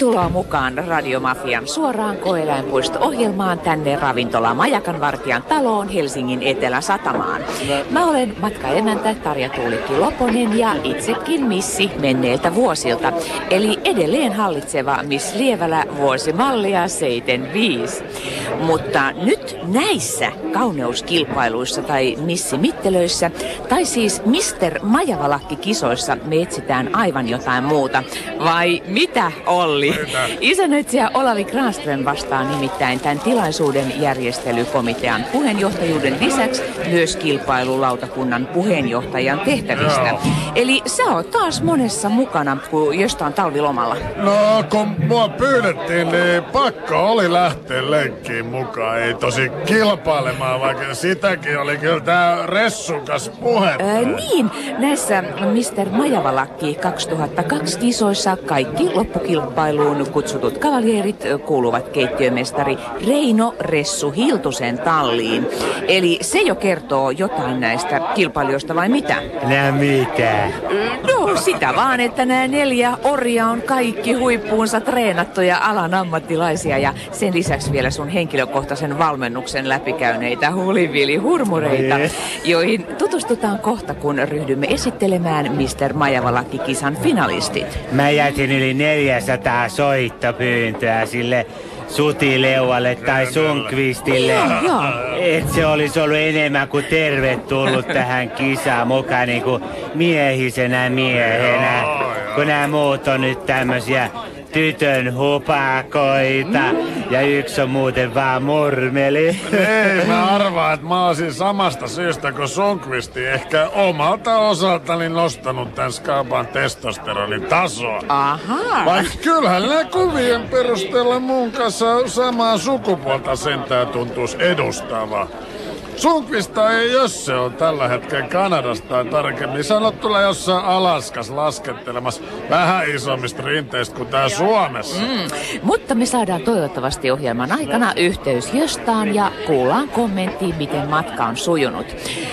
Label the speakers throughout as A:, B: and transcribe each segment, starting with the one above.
A: tervetuloa mukaan Radiomafian suoraan koeläinpuisto-ohjelmaan tänne ravintola Majakan vartijan taloon Helsingin Etelä-Satamaan. Mä olen matkaemäntä Tarja Tuulikki Loponen ja itsekin missi menneiltä vuosilta. Eli edelleen hallitseva Miss Lievälä vuosimallia 75. Mutta nyt näissä kauneuskilpailuissa tai missimittelöissä, tai siis Mister Majavalakki-kisoissa me etsitään aivan jotain muuta. Vai mitä, Olli? Isännöitsijä Olavi Granström vastaa nimittäin tämän tilaisuuden järjestelykomitean puheenjohtajuuden lisäksi myös kilpailulautakunnan puheenjohtajan tehtävistä. Eli sä oot taas monessa mukana, kun jostain talvilomalla.
B: No, kun mua pyydettiin, niin pakko oli lähteä lenkkiin mukaan. Ei tosi kilpailemaan, vaikka sitäkin oli kyllä tää ressukas puhe.
A: Ää, niin, näissä Mr. Majavalakki 2002 kisoissa kaikki loppukilpailuun kutsutut kavaljeerit ö, kuuluvat keittiömestari Reino Ressu Hiltusen talliin. Eli se jo kertoo jotain näistä kilpailijoista vai mitä?
C: Nää mitä?
A: No sitä vaan, että nämä neljä orja on kaikki huippuunsa treenattuja alan ammattilaisia ja sen lisäksi vielä sun henkilökohtaisen valmennuksen läpikäyneitä hulivili-hurmureita, joihin tutustutaan kohta, kun ryhdymme esittelemään Mr. Majavalakki-kisan finalistit.
C: Mä jätin yli 400 soittopyyntöä sille Sutileualle tai Sunkvistille.
A: Joo.
C: Et se olisi ollut enemmän kuin tervetullut tähän kisaan mukaan niinku miehisenä miehenä. Kun nämä muut on nyt tämmösiä tytön hupakoita ja yksi on muuten vaan murmeli.
B: Ei, mä arvaan, että mä olisin samasta syystä kuin Sunkvisti ehkä omalta osaltani nostanut tämän skaapan testosteronin tasoa.
A: Ahaa.
B: Vaikka kyllähän nämä kuvien perusteella mun kanssa samaa sukupuolta sentään tuntuisi edustava. Sunkvista ei jos se on tällä hetkellä Kanadasta tai tarkemmin sanottuna jossain Alaskas laskettelemassa vähän isommista rinteistä kuin tää Suomessa.
A: Mm, mutta me saadaan toivottavasti ohjelman aikana yhteys jostain ja kuullaan kommentti, miten matka on sujunut.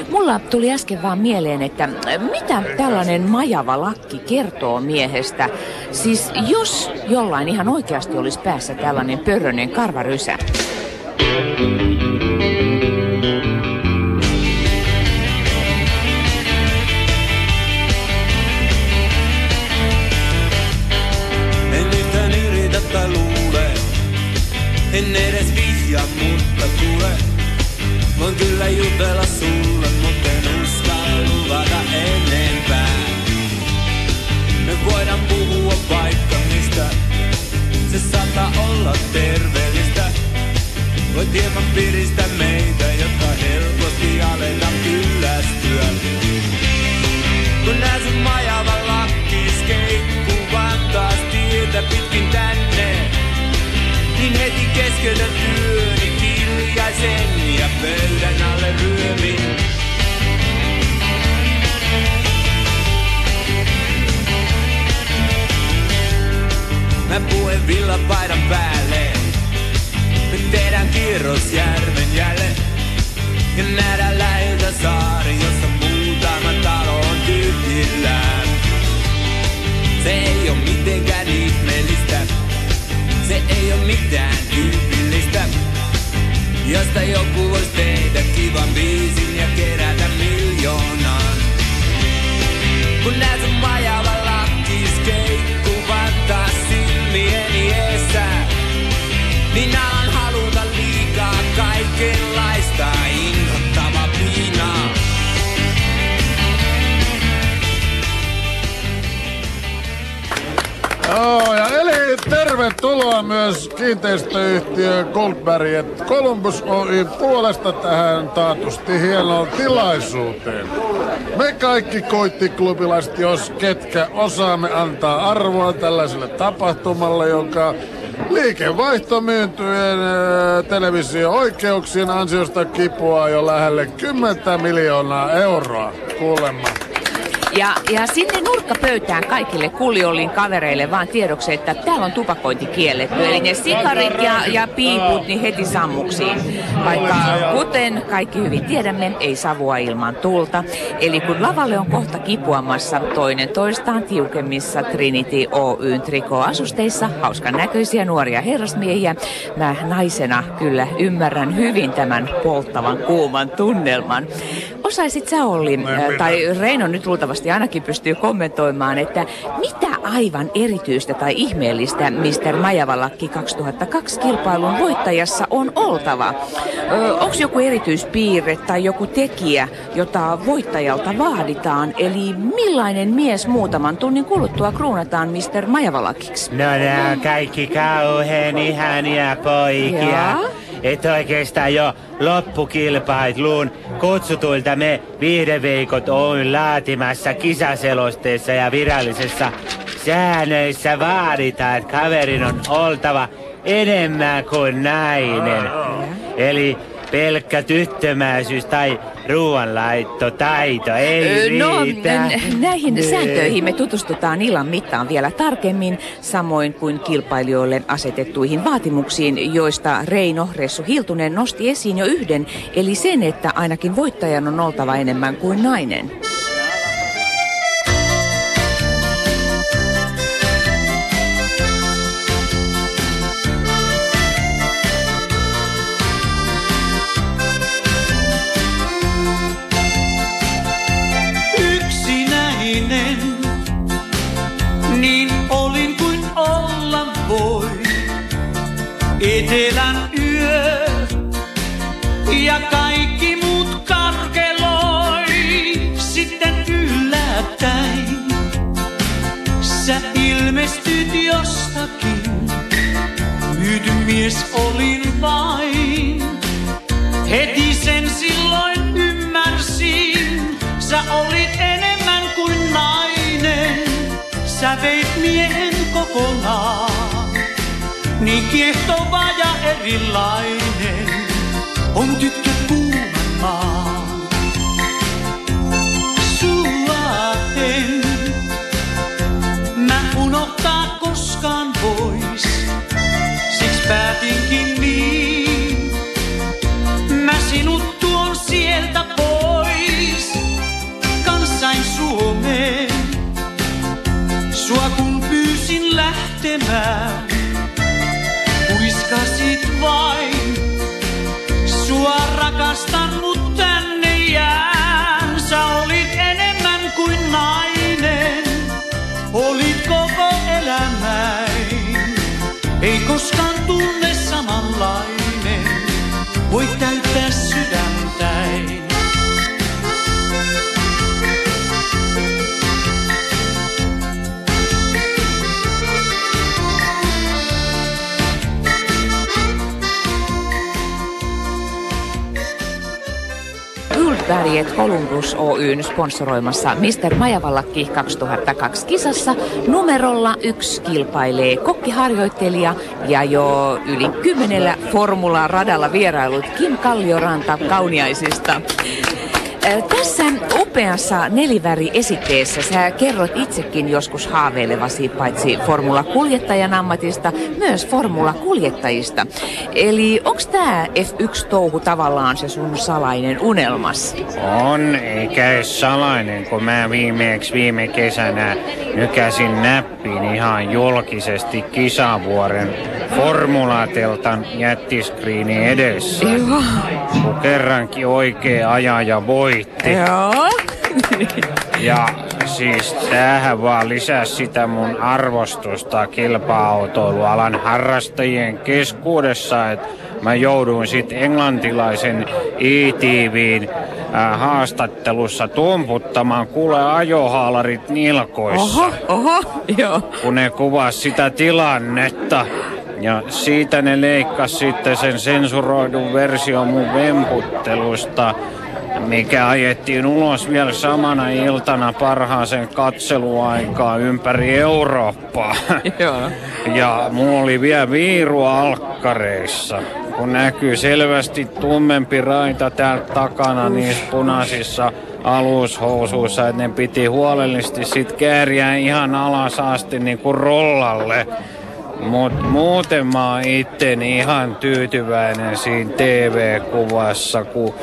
A: Mulla tuli äsken vaan mieleen, että mitä tällainen majava lakki kertoo miehestä? Siis jos jollain ihan oikeasti olisi päässä tällainen pörrönen karvarysä.
D: En En edes vihja, mutta kuule. Voin kyllä jutella sulle, mutta en uskalla luvata enempää. Me voidaan puhua vaikka mistä. Se saattaa olla terveellistä. Voit hieman piristää meitä, jotta helposti aletaan kyllästyä. Kun nää sun majavan lakkis keikkuvan taas tietä pitkin tänne, niin heti keskeytän työni hiljaisen ja pöydän alle ryömin. Mä puen villapaidan päälle, me tehdään kierros järven jälleen. Ja nähdään läheltä saari, jossa muutama talo on tyhjillään. Se ei oo mitenkään ihmeellistä, se ei oo mitään tyypillistä. Josta joku vois tehdä kivan biisin ja kerätä miljoonan. Kun näet sun majava lakkis keikkuvan taas silmieni eessä, niin alan haluta liikaa kaikenlaista inhottavaa piinaa.
B: Joo, ja eli tervetuloa myös kiinteistöyhtiö Goldberg et Columbus Oy puolesta tähän taatusti hienoon tilaisuuteen. Me kaikki koittiklubilaiset, jos ketkä osaamme antaa arvoa tällaiselle tapahtumalle, jonka liikevaihtomyyntyjen televisio-oikeuksien ansiosta kipuaa jo lähelle 10 miljoonaa euroa kuulemma.
A: Ja, ja sinne nurkkapöytään kaikille kuljolin kavereille vaan tiedoksi, että täällä on tupakointi kielletty. Eli ne sikarit ja, ja piiput niin heti sammuksiin. Vaikka kuten kaikki hyvin tiedämme, ei savua ilman tulta. Eli kun lavalle on kohta kipuamassa toinen toistaan tiukemmissa Trinity Oyn trikoasusteissa, hauskan näköisiä nuoria herrasmiehiä, mä naisena kyllä ymmärrän hyvin tämän polttavan kuuman tunnelman. Osaisit sä Olli, tai Reino nyt luultavasti ainakin pystyy kommentoimaan, että mitä aivan erityistä tai ihmeellistä Mr. Majavalakki 2002 kilpailun voittajassa on oltava? Onko joku erityispiirre tai joku tekijä, jota voittajalta vaaditaan? Eli millainen mies muutaman tunnin kuluttua kruunataan Mr. Majavalakiksi?
E: No on kaikki kauhean ihania poikia.
A: Ja?
E: Et oikeastaan jo loppukilpaitluun kutsutuilta me viihdeveikot on laatimassa kisaselosteessa ja virallisessa säännöissä vaaditaan, että kaverin on oltava enemmän kuin nainen. Eli pelkkä tyttömäisyys tai ruoanlaittotaito ei
A: no,
E: riitä.
A: näihin sääntöihin me tutustutaan illan mittaan vielä tarkemmin, samoin kuin kilpailijoille asetettuihin vaatimuksiin, joista Reino Ressu Hiltunen nosti esiin jo yhden, eli sen, että ainakin voittajan on oltava enemmän kuin nainen.
F: Mies olin vain. Heti sen silloin ymmärsin, sä olit enemmän kuin nainen. Sä veit miehen kokonaan, niin kiehtova ja erilainen on tyttö kuuman lähtemään, huiskasit vain. Sua rakastan, mut tänne jään. Sä olit enemmän kuin nainen, olit koko elämäin. Ei koskaan tunne samanlainen, voi täyttää sydäntäin.
A: Guldberget Columbus Oyn sponsoroimassa Mr. Majavallakki 2002 kisassa numerolla yksi kilpailee kokkiharjoittelija ja jo yli kymmenellä formula-radalla vierailut Kim Kallioranta Kauniaisista. Tässä upeassa neliväri-esitteessä sä kerrot itsekin joskus haaveilevasi paitsi formula-kuljettajan ammatista, myös formula-kuljettajista. Eli onks tää F1-touhu tavallaan se sun salainen unelmas?
E: On, eikä salainen, kun mä viimeksi viime kesänä nykäsin näppiin ihan julkisesti kisavuoren formulaateltan jättiskriini edessä.
A: Joo.
E: Kun kerrankin oikea ajaja voitti.
A: Joo.
E: Ja siis tämähän vaan lisää sitä mun arvostusta kilpa-autoilualan harrastajien keskuudessa, että mä jouduin sitten englantilaisen ITVin äh, haastattelussa tumputtamaan kuule ajohaalarit nilkoissa,
A: Oho, oho, joo.
E: kun ne kuvas sitä tilannetta. Ja siitä ne leikkas sitten sen sensuroidun version mun vemputtelusta, mikä ajettiin ulos vielä samana iltana parhaaseen katseluaikaan ympäri Eurooppaa.
A: Joo.
E: Ja mulla oli vielä viiru alkkareissa, kun näkyy selvästi tummempi raita täältä takana niissä punaisissa alushousuissa, että ne piti huolellisesti sit kääriä ihan alas asti niin kuin rollalle. Mut muuten mä oon itteni ihan tyytyväinen siinä TV-kuvassa, kun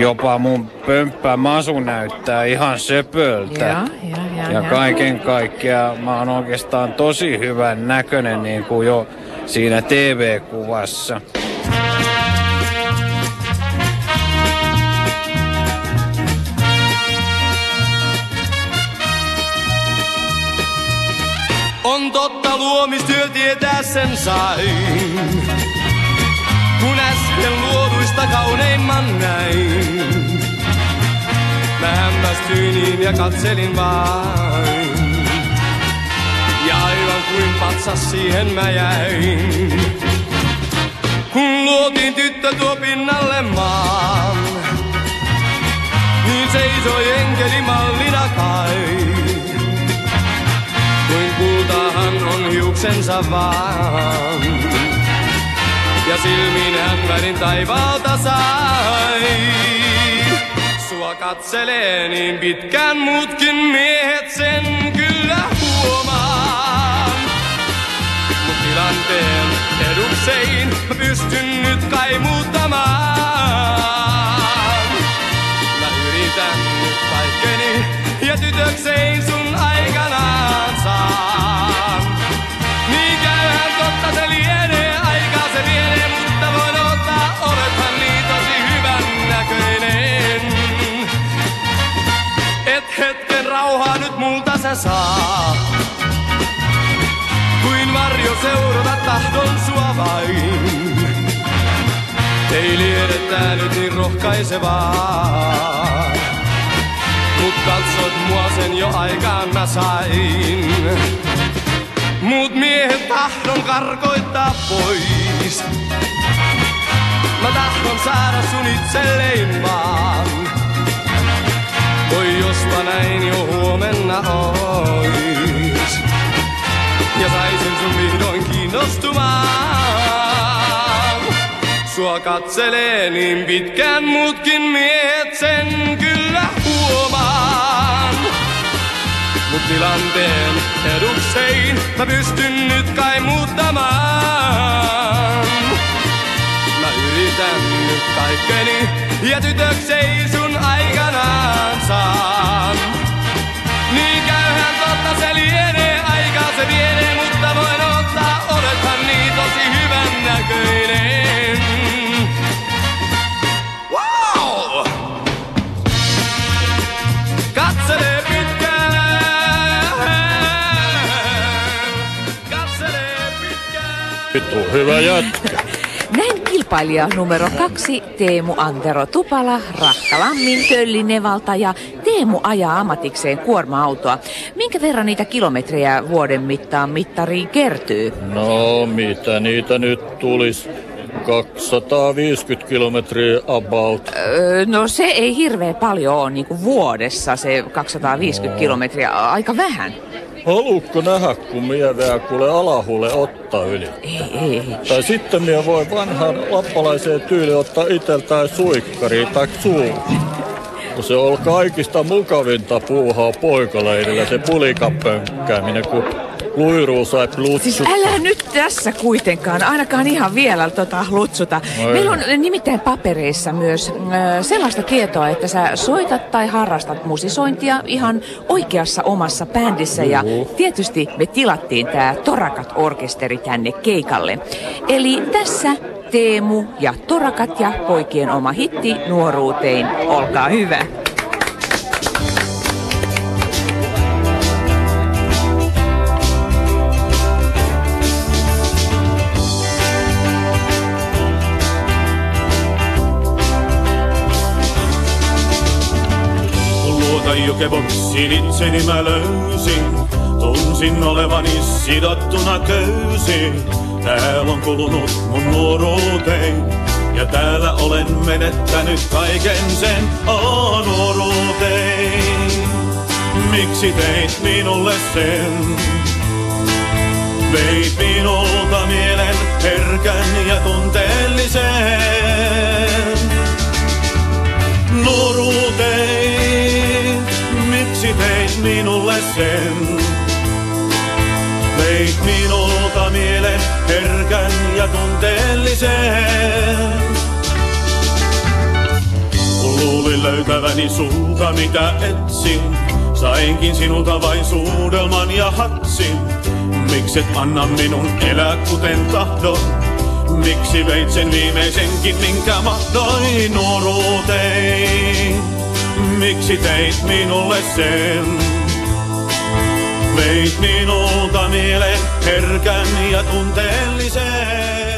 E: jopa mun pömppä masu näyttää ihan söpöltä.
A: Ja, ja, ja,
E: ja
A: ja.
E: kaiken kaikkiaan mä oon oikeastaan tosi hyvän näköinen niin kuin jo siinä TV-kuvassa.
G: On totta luomistyö tietää sen sain. Kun äsken luoduista kauneimman näin. Mä hämmästyin ja katselin vain. Ja aivan kuin patsas siihen mä jäin. Kun luotiin tyttö tuo pinnalle maan. Niin seisoi enkeli mallina kai. On hiuksensa vaan. Ja silmiin hän värin taivaalta sai. Sua katselee niin pitkään muutkin miehet sen kyllä huomaan. Mut tilanteen eduksein mä pystyn nyt kai muuttamaan. Mä yritän nyt kaikkeni ja tytökseen sun aikanaan hetken rauhaa nyt multa sä saa. Kuin varjo seurata tahdon sua vain. Ei liene tää nyt niin rohkaisevaa. Mut katsot mua sen jo aikaan mä sain. Mut miehet tahdon karkoittaa pois. Mä tahdon saada sun itselleen vaan. Voi jospa näin jo huomenna ois. Ja saisin sun vihdoin kiinnostumaan. Sua katselee niin pitkään muutkin miehet sen kyllä huomaan. Mut tilanteen eduksein mä pystyn nyt kai muuttamaan. Mä yritän nyt kaikkeni ja tytöksei sun aikanaan saan. Niin käyhän totta se lienee, aikaa se vienee, mutta voin ottaa, olethan niin tosi hyvän näköinen. Wow! Katselee pitkään, katselee pitkään.
H: Vittu, hyvä jätkä.
A: Kilpailija numero kaksi, Teemu Antero Tupala, Rahkalammin Töllinevalta ja Teemu ajaa ammatikseen kuorma-autoa. Minkä verran niitä kilometrejä vuoden mittaan mittariin kertyy?
H: No, mitä niitä nyt tulis? 250 kilometriä about.
A: Öö, no se ei hirveän paljon ole niin kuin vuodessa, se 250 kilometriä, aika vähän.
H: Haluatko nähdä, kun mie vielä kuule alahulle ottaa yli?
A: Ei, ei, ei.
H: Tai sitten mie voi vanhan lappalaiseen tyyli ottaa iteltään suikkari tai suu. Kun se on kaikista mukavinta puuhaa poikaleidillä, se pulikapönkkääminen, kun luiruu sai
A: Siis älä nyt tässä kuitenkaan, ainakaan ihan vielä tota lutsuta.
H: Oi.
A: Meillä on nimittäin papereissa myös ö, sellaista tietoa, että sä soitat tai harrastat musisointia ihan oikeassa omassa bändissä. Ja tietysti me tilattiin tää Torakat-orkesteri tänne keikalle. Eli tässä Teemu ja Torakat ja poikien oma hitti nuoruuteen. Olkaa hyvä.
I: Jokeboksiin itseni mä löysin, tunsin olevani sidottuna köysiin. Täällä on kulunut mun nuoruuteen, ja täällä olen menettänyt kaiken sen oh, nuoruuteen. Miksi teit minulle sen? Veit minulta mielen herkän ja tunteellisen. Nuoruutei, miksi teit minulle sen? Veit minulta mielen herkän ja tunteellisen. Kun luulin löytäväni sulta mitä etsin, sainkin sinulta vain suudelman ja hatsin. Mikset anna minun elää kuten tahdon? Miksi veit sen viimeisenkin, minkä mahdoin nuoruuteen? Miksi teit minulle sen? Veit minulta mielen herkän ja tunteellisen.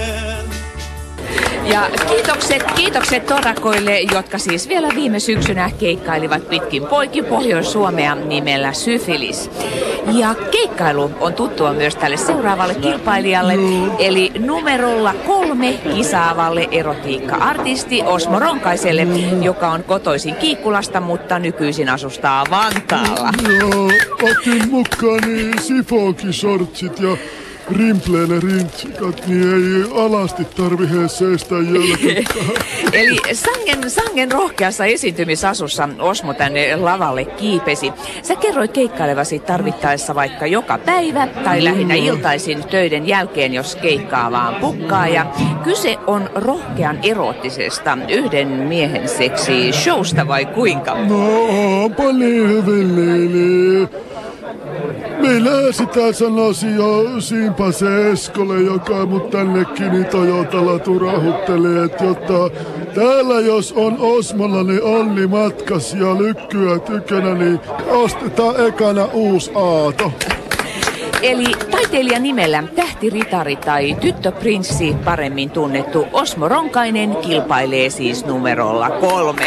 A: Ja kiitokset, kiitokset torakoille, jotka siis vielä viime syksynä keikkailivat pitkin poikin Pohjois-Suomea nimellä Syfilis. Ja keikkailu on tuttua myös tälle seuraavalle kilpailijalle, eli numerolla kolme kisaavalle erotiikka-artisti Osmo Ronkaiselle, joka on kotoisin Kiikkulasta, mutta nykyisin asustaa Vantaalla.
J: Joo, otin mukaani sifonkisortsit ja rimpleille rintsikat, niin ei alasti tarvi seistä jälkeen.
A: Eli sangen, sangen rohkeassa esiintymisasussa Osmo tänne lavalle kiipesi. Sä kerroit keikkailevasi tarvittaessa vaikka joka päivä tai lähinnä iltaisin töiden jälkeen, jos keikkaa vaan pukkaa. Ja kyse on rohkean erottisesta yhden miehen seksi showsta vai kuinka?
J: No, onpa niin. Minä sitä sanoisin jo Simpa se Eskolle, joka mut tännekin niin Toyotalla turahutteli, että jotta täällä jos on Osmolla niin onni matkas ja lykkyä tykönä, niin ostetaan ekana uusi aato.
A: Eli taiteilijan nimellä tähtiritari tai tyttöprinssi paremmin tunnettu Osmo Ronkainen kilpailee siis numerolla kolme.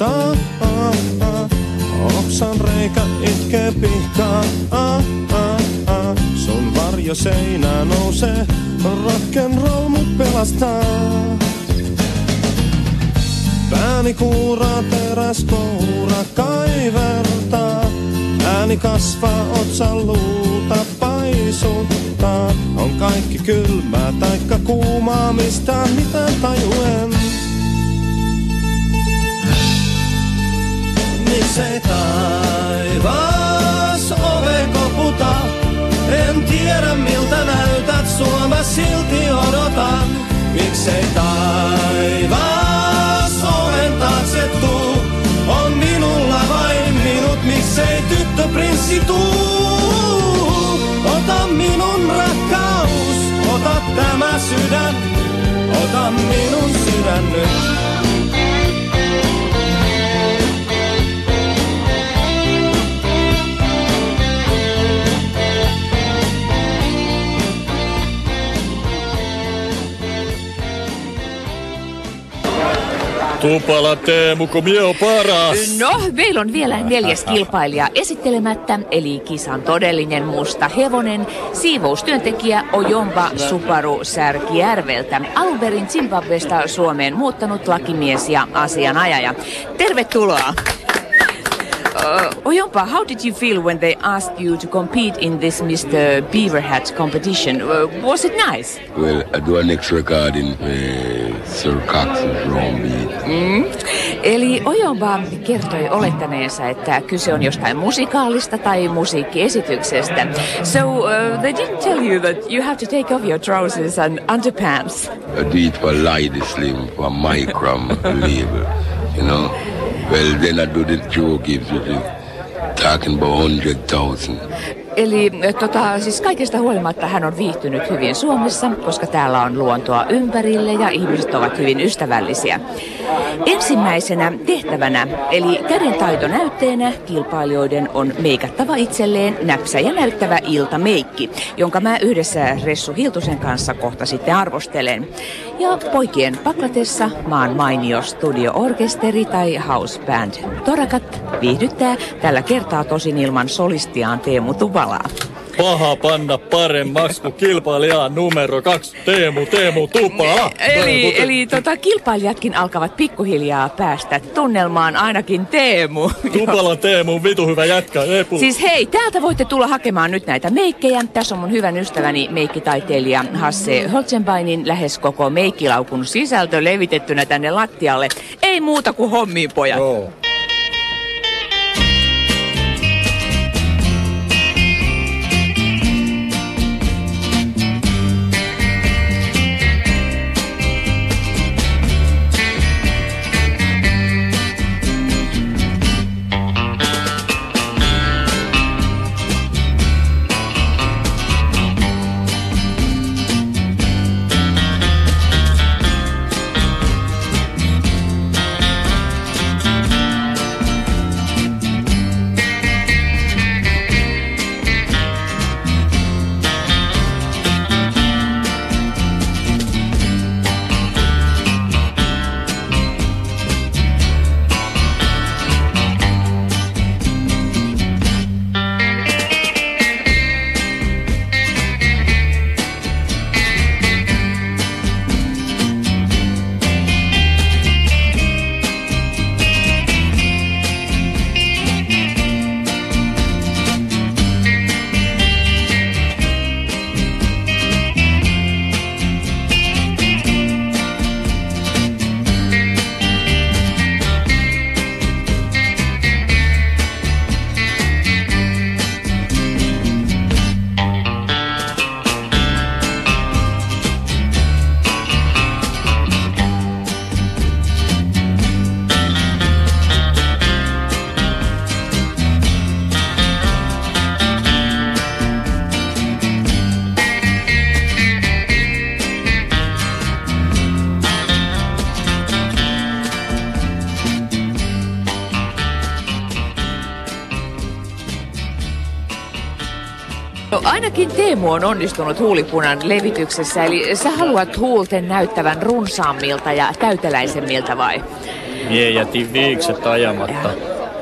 K: Papittaa. Oksan reikä itkee pihkaa. Sun varjo seinää nousee, rock'n'roll mut pelastaa. Pääni kuuraa teräs koura kaivertaa. Ääni kasvaa otsan luuta paisuttaa. On kaikki kylmää taikka kuumaa, mistä mitään tajuen. Miksei taivas ove koputa? En tiedä miltä näytät sua, mä silti odotan. Miksei taivas oven taakse tuu? On minulla vain minut, miksei tyttöprinssi tuu? Ota minun rakkaus, ota tämä sydän, ota minun sydän nyt.
H: Tupala Teemu, kun mie on paras.
A: No, meillä on vielä neljäs kilpailija esittelemättä, eli kisan todellinen musta hevonen, siivoustyöntekijä Ojomba Suparu Särkijärveltä. Alun perin Zimbabwesta Suomeen muuttanut lakimies ja asianajaja. Tervetuloa! Uh, Oyompa, how did you feel when they asked you to compete in this Mr. Beaver Hat competition? Uh, was it nice?
L: Well, I do a next recording for Sir Cox's Drum Beat.
A: Mm. Eli Oyomba kertoi olettaneensa, että kyse on jostain musikaalista tai musiikkiesityksestä. So uh, they didn't tell you that you have to take off your trousers and underpants.
L: I do it for Lady Slim, for Microm label, you know. Well, then I do the Joe Gibbs, which is talking about 100,000.
A: Eli äh, tota, siis kaikesta huolimatta hän on viihtynyt hyvin Suomessa, koska täällä on luontoa ympärille ja ihmiset ovat hyvin ystävällisiä. Ensimmäisenä tehtävänä, eli kädentaitonäytteenä, kilpailijoiden on meikattava itselleen näpsä ja näyttävä iltameikki, jonka mä yhdessä Ressu Hiltusen kanssa kohta sitten arvostelen. Ja poikien paklatessa maan mainio studio-orkesteri tai house band Torakat viihdyttää tällä kertaa tosin ilman solistiaan Teemu Tuvalaa.
H: Paha panna paremmaksi kuin kilpailija numero kaksi, Teemu, Teemu, Tupa.
A: Eli, eli tota, kilpailijatkin alkavat pikkuhiljaa päästä tunnelmaan ainakin Teemu.
H: Tupalan Teemu, vitu hyvä jätkä, Epu.
A: Siis hei, täältä voitte tulla hakemaan nyt näitä meikkejä. Tässä on mun hyvän ystäväni meikkitaiteilija Hasse Holzenbeinin lähes koko meikkilaukun sisältö levitettynä tänne lattialle. Ei muuta kuin hommiin, pojat.
H: Joo.
A: Teemu on onnistunut huulipunan levityksessä, eli sä haluat huulten näyttävän runsaammilta ja täyteläisemmiltä vai?
H: Mie jätin viikset ajamatta.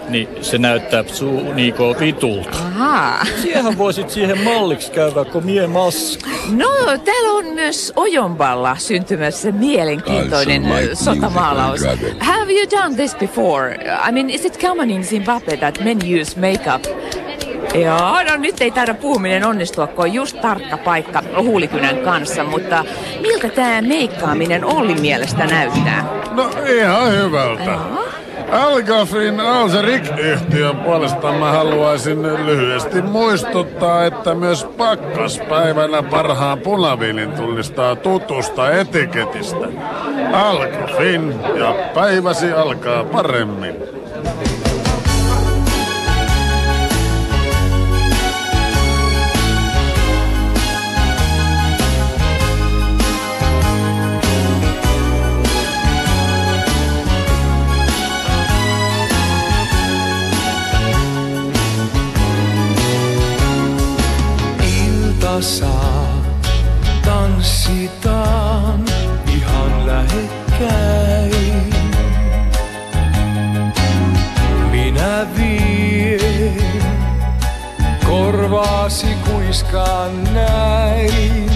H: Niin se näyttää suu niinku vitulta.
A: Ahaa.
H: Siehän voisit siihen malliksi käydä, kun mie maska.
A: No, täällä on myös Ojonballa syntymässä mielenkiintoinen sotamaalaus. Have you done this before? I mean, is it common in Zimbabwe that men use makeup? Joo, no nyt ei taida puhuminen onnistua, kun on just tarkka paikka huulikynän kanssa, mutta miltä tämä meikkaaminen Ollin mielestä näyttää?
B: No ihan hyvältä. Algafin Alserik-yhtiön puolesta mä haluaisin lyhyesti muistuttaa, että myös pakkaspäivänä parhaan punaviilin tunnistaa tutusta etiketistä. Algafin ja päiväsi alkaa paremmin.
M: Saa, tanssitaan ihan lähekkäin. Minä vien korvaasi kuiskaan näin.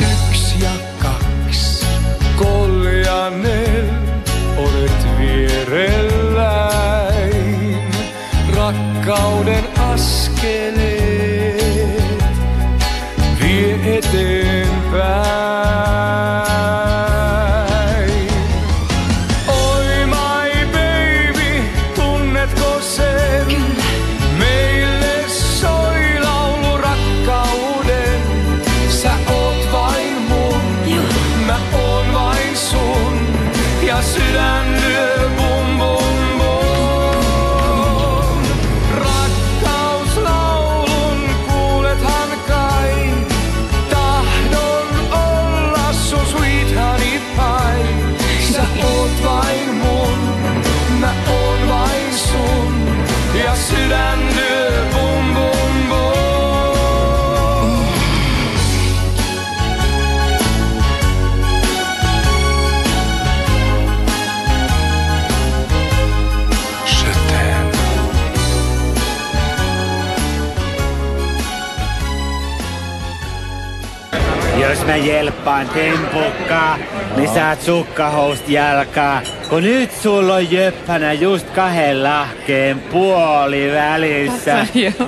M: Yksi ja kaksi, koljanen, olet vierelläin. Rakkauden askeleet mä
C: jelppaan tempukkaa, niin saat sukkahoust jalkaa. Kun nyt sulla on jöppänä just kahden lahkeen puoli välissä.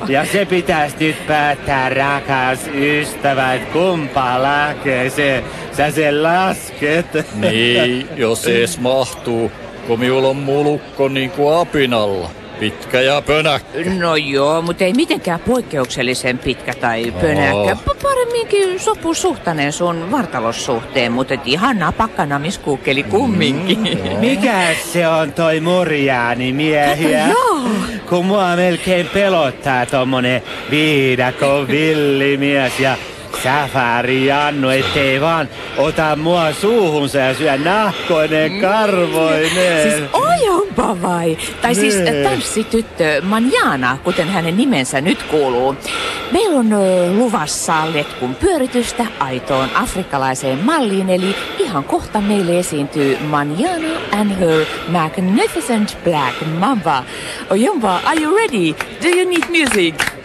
C: Ja se pitäisi nyt päättää, rakas ystävä, että kumpaa lahkeeseen sä sen lasket.
H: Niin, jos ees mahtuu, kun minulla on mulukko niin kuin apinalla. Pitkä ja pönäkkä.
N: No joo, mutta ei mitenkään poikkeuksellisen pitkä tai pönäkkä. Pa- Paremminkin sopusuhtainen sun vartalossuhteen, mutta ihan napakka namiskuukkeli kumminkin.
C: Mikä se on toi murjaani miehiä?
N: Joo.
C: Kun mua melkein pelottaa tommonen viidakon villimies ja Safari Jannu, ettei vaan ota mua suuhunsa ja syö nahkoinen karvoinen.
N: Siis ojonpa vai? Tai siis
C: Nee.
N: tanssityttö Manjana, kuten hänen nimensä nyt kuuluu. Meillä on ö, luvassa letkun pyöritystä aitoon afrikkalaiseen malliin, eli ihan kohta meille esiintyy Manjana and her magnificent black mamba. Ojonpa, are you ready? Do you need music?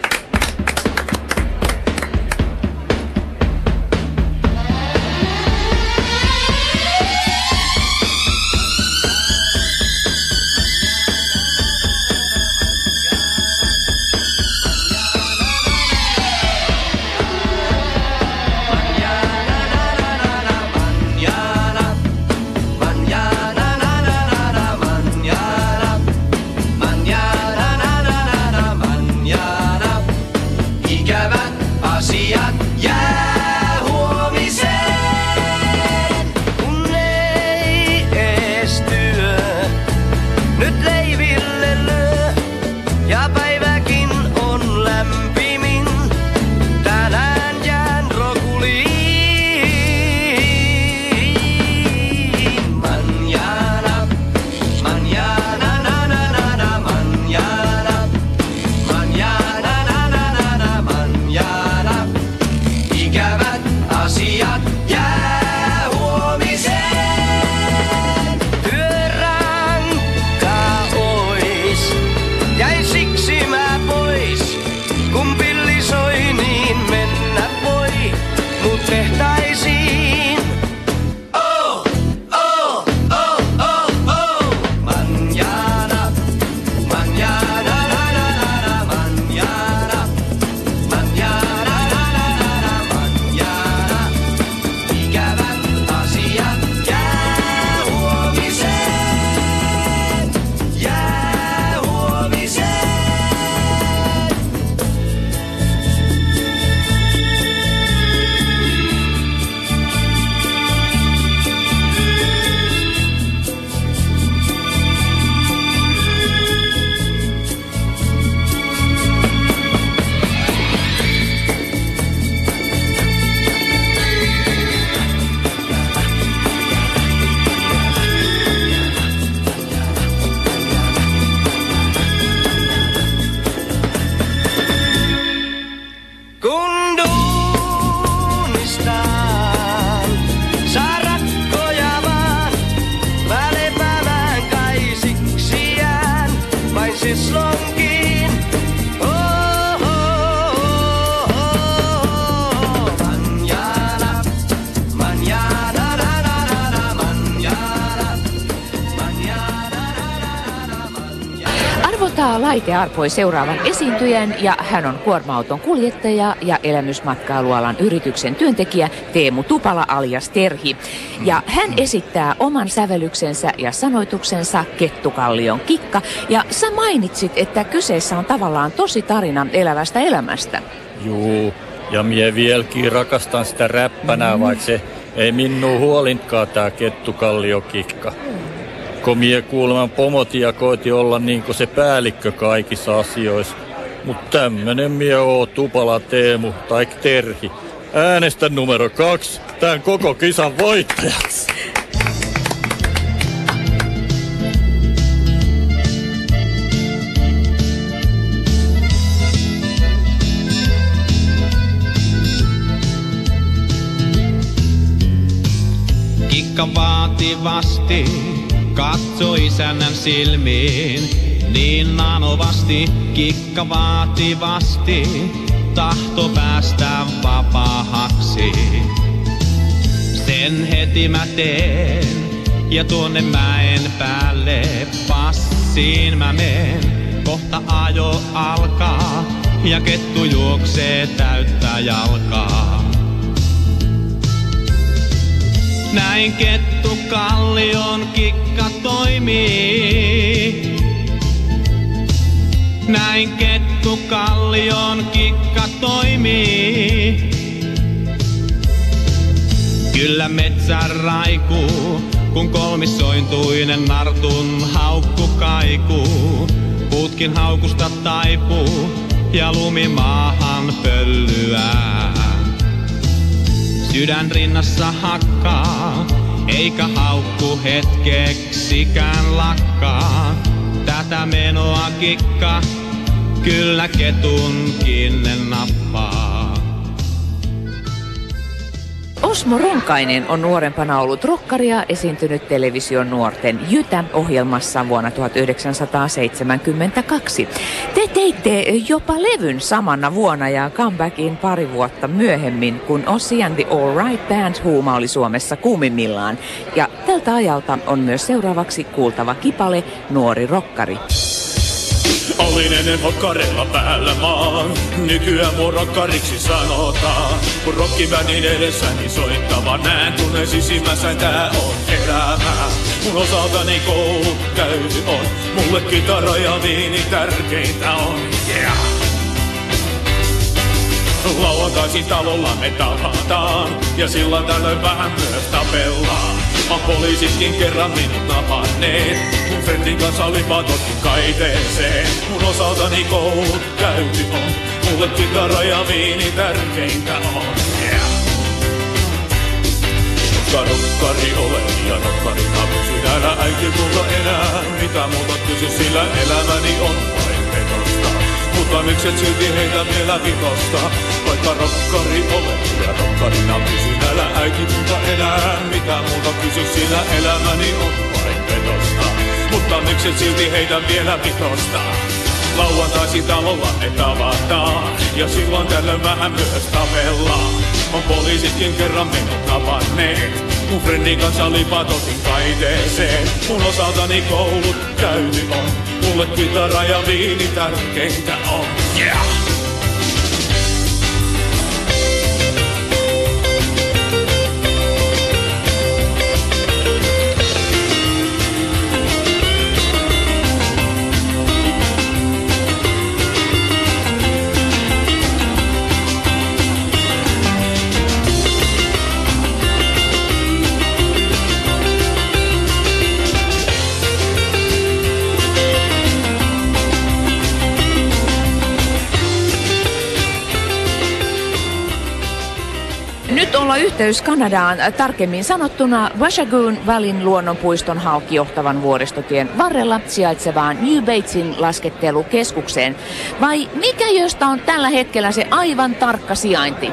N: Laite arpoi seuraavan esiintyjän ja hän on kuorma-auton kuljettaja ja elämysmatkailualan yrityksen työntekijä Teemu Tupala alias Terhi. Ja hän esittää oman sävellyksensä ja sanoituksensa Kettukallion kikka ja sä mainitsit, että kyseessä on tavallaan tosi tarina elävästä elämästä.
H: Juu, ja mie vieläkin rakastan sitä räppänää, mm. vaikka se ei minun huolintkaan tää kettukalliokikka. Kun mie kuuleman pomotia koiti olla niinku se päällikkö kaikissa asioissa. Mut tämmönen mie oo Tupala Teemu tai Terhi. Äänestä numero kaksi tän koko kisan voittajaksi.
O: Kikka vaativasti katsoi isännän silmiin. Niin nanovasti, kikka vaativasti, tahto päästä vapaahaksi. sen heti mä teen. Ja tuonne mäen päälle passiin mä meen. Kohta ajo alkaa ja kettu juoksee täyttä jalkaa. Näin kettu kallion kikka toimii. Näin kettu kallion kikka toimii. Kyllä metsä raikuu, kun kolmissointuinen nartun haukku kaikuu. Puutkin haukusta taipuu ja lumi maahan pöllyää. Sydän rinnassa hakkaa, eikä haukku hetkeksikään lakkaa. Tätä menoa kikka, kyllä ketunkin nappaa.
A: Osmo Ronkainen on nuorempana ollut rokkaria esiintynyt television nuorten Jytä-ohjelmassa vuonna 1972. Te teitte jopa levyn samana vuonna ja comebackin pari vuotta myöhemmin, kun Ossi and the All Right Band huuma oli Suomessa kuumimmillaan. Ja tältä ajalta on myös seuraavaksi kuultava kipale Nuori rokkari.
I: Olin ennen hokkarella päällä maan, nykyään mun rokkariksi sanotaan. Kun rockibändin edessäni soittava näen, tunnen sisimmässä tää on elämää. Mun osaltani koulut käyty on, mulle kitara ja viini tärkeintä on. Yeah! Lauantaisin talolla me tavataan, ja silloin tällöin vähän myös tapellaan. On poliisitkin kerran minut napanneet, mun friendin kanssa lipatotkin kaiteeseen. Mun osaltani koulut käyty on, mulle kitara ja viini tärkeintä on. Yeah! Koska rokkari olen ja rokkarina pysyn, älä äiti multa enää. Mitä muuta kysy, sillä elämäni on. Mutta silti heitä vielä vitosta Vaikka rokkari olen ja rokkarina pysyn Älä äiti muuta enää mitä muuta kysy Sillä elämäni on vain petosta. Mutta mikset silti heitä vielä vitosta Lauantaisin talolla me tavataan Ja silloin tällöin vähän myös tapellaan On poliisitkin kerran minut tapanneet Mun friendin kanssa lipatotin kaiteeseen Mun osaltani koulut käyty on. Mulle kitara ja viini tärkeintä on. Yeah!
A: Yhteys Kanadaan, tarkemmin sanottuna Washagoon välin luonnonpuiston halki johtavan vuoristotien varrella sijaitsevaan New Batesin laskettelukeskukseen. Vai mikä josta on tällä hetkellä se aivan tarkka sijainti?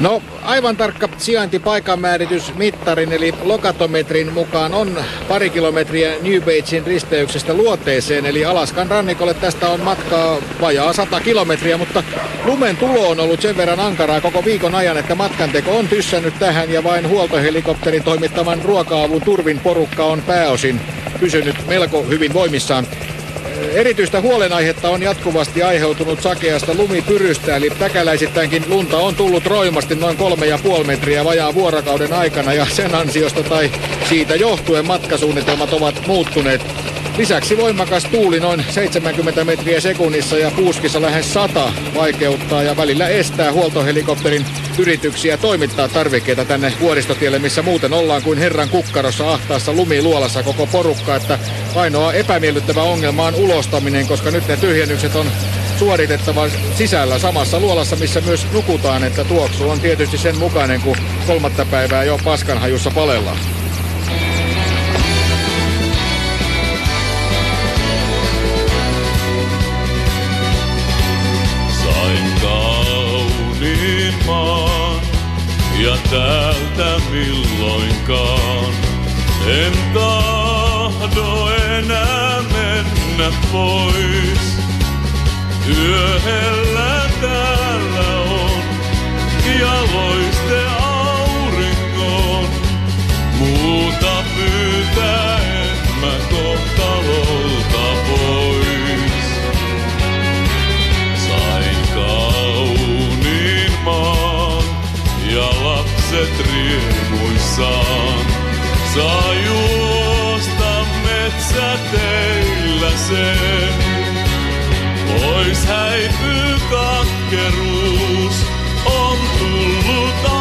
P: No, aivan tarkka sijainti paikanmääritys mittarin eli lokatometrin mukaan on pari kilometriä New Batesin risteyksestä luoteeseen, eli Alaskan rannikolle tästä on matkaa vajaa 100 kilometriä, mutta lumen tulo on ollut sen verran ankaraa koko viikon ajan, että matkanteko on tyssännyt tähän ja vain huoltohelikopterin toimittaman ruoka-avun turvin porukka on pääosin pysynyt melko hyvin voimissaan. Erityistä huolenaihetta on jatkuvasti aiheutunut sakeasta lumipyrystä, eli täkäläisittäinkin lunta on tullut roimasti noin kolme ja puoli metriä vajaa vuorokauden aikana, ja sen ansiosta tai siitä johtuen matkasuunnitelmat ovat muuttuneet. Lisäksi voimakas tuuli noin 70 metriä sekunnissa ja puuskissa lähes 100 vaikeuttaa ja välillä estää huoltohelikopterin yrityksiä toimittaa tarvikkeita tänne vuoristotielle, missä muuten ollaan kuin herran kukkarossa ahtaassa lumiluolassa koko porukka, että ainoa epämiellyttävä ongelma on ulostaminen, koska nyt ne tyhjennykset on suoritettava sisällä samassa luolassa, missä myös nukutaan, että tuoksu on tietysti sen mukainen, kun kolmatta päivää jo paskanhajussa palellaan.
I: ja täältä milloinkaan. En tahdo enää mennä pois. Yöhellä täällä on ja loiste aurinkoon. Muuta pyytää en mä koe. lapset riemuissaan. Saa juosta metsä teillä sen. Pois häipyy kakkeruus, on tullut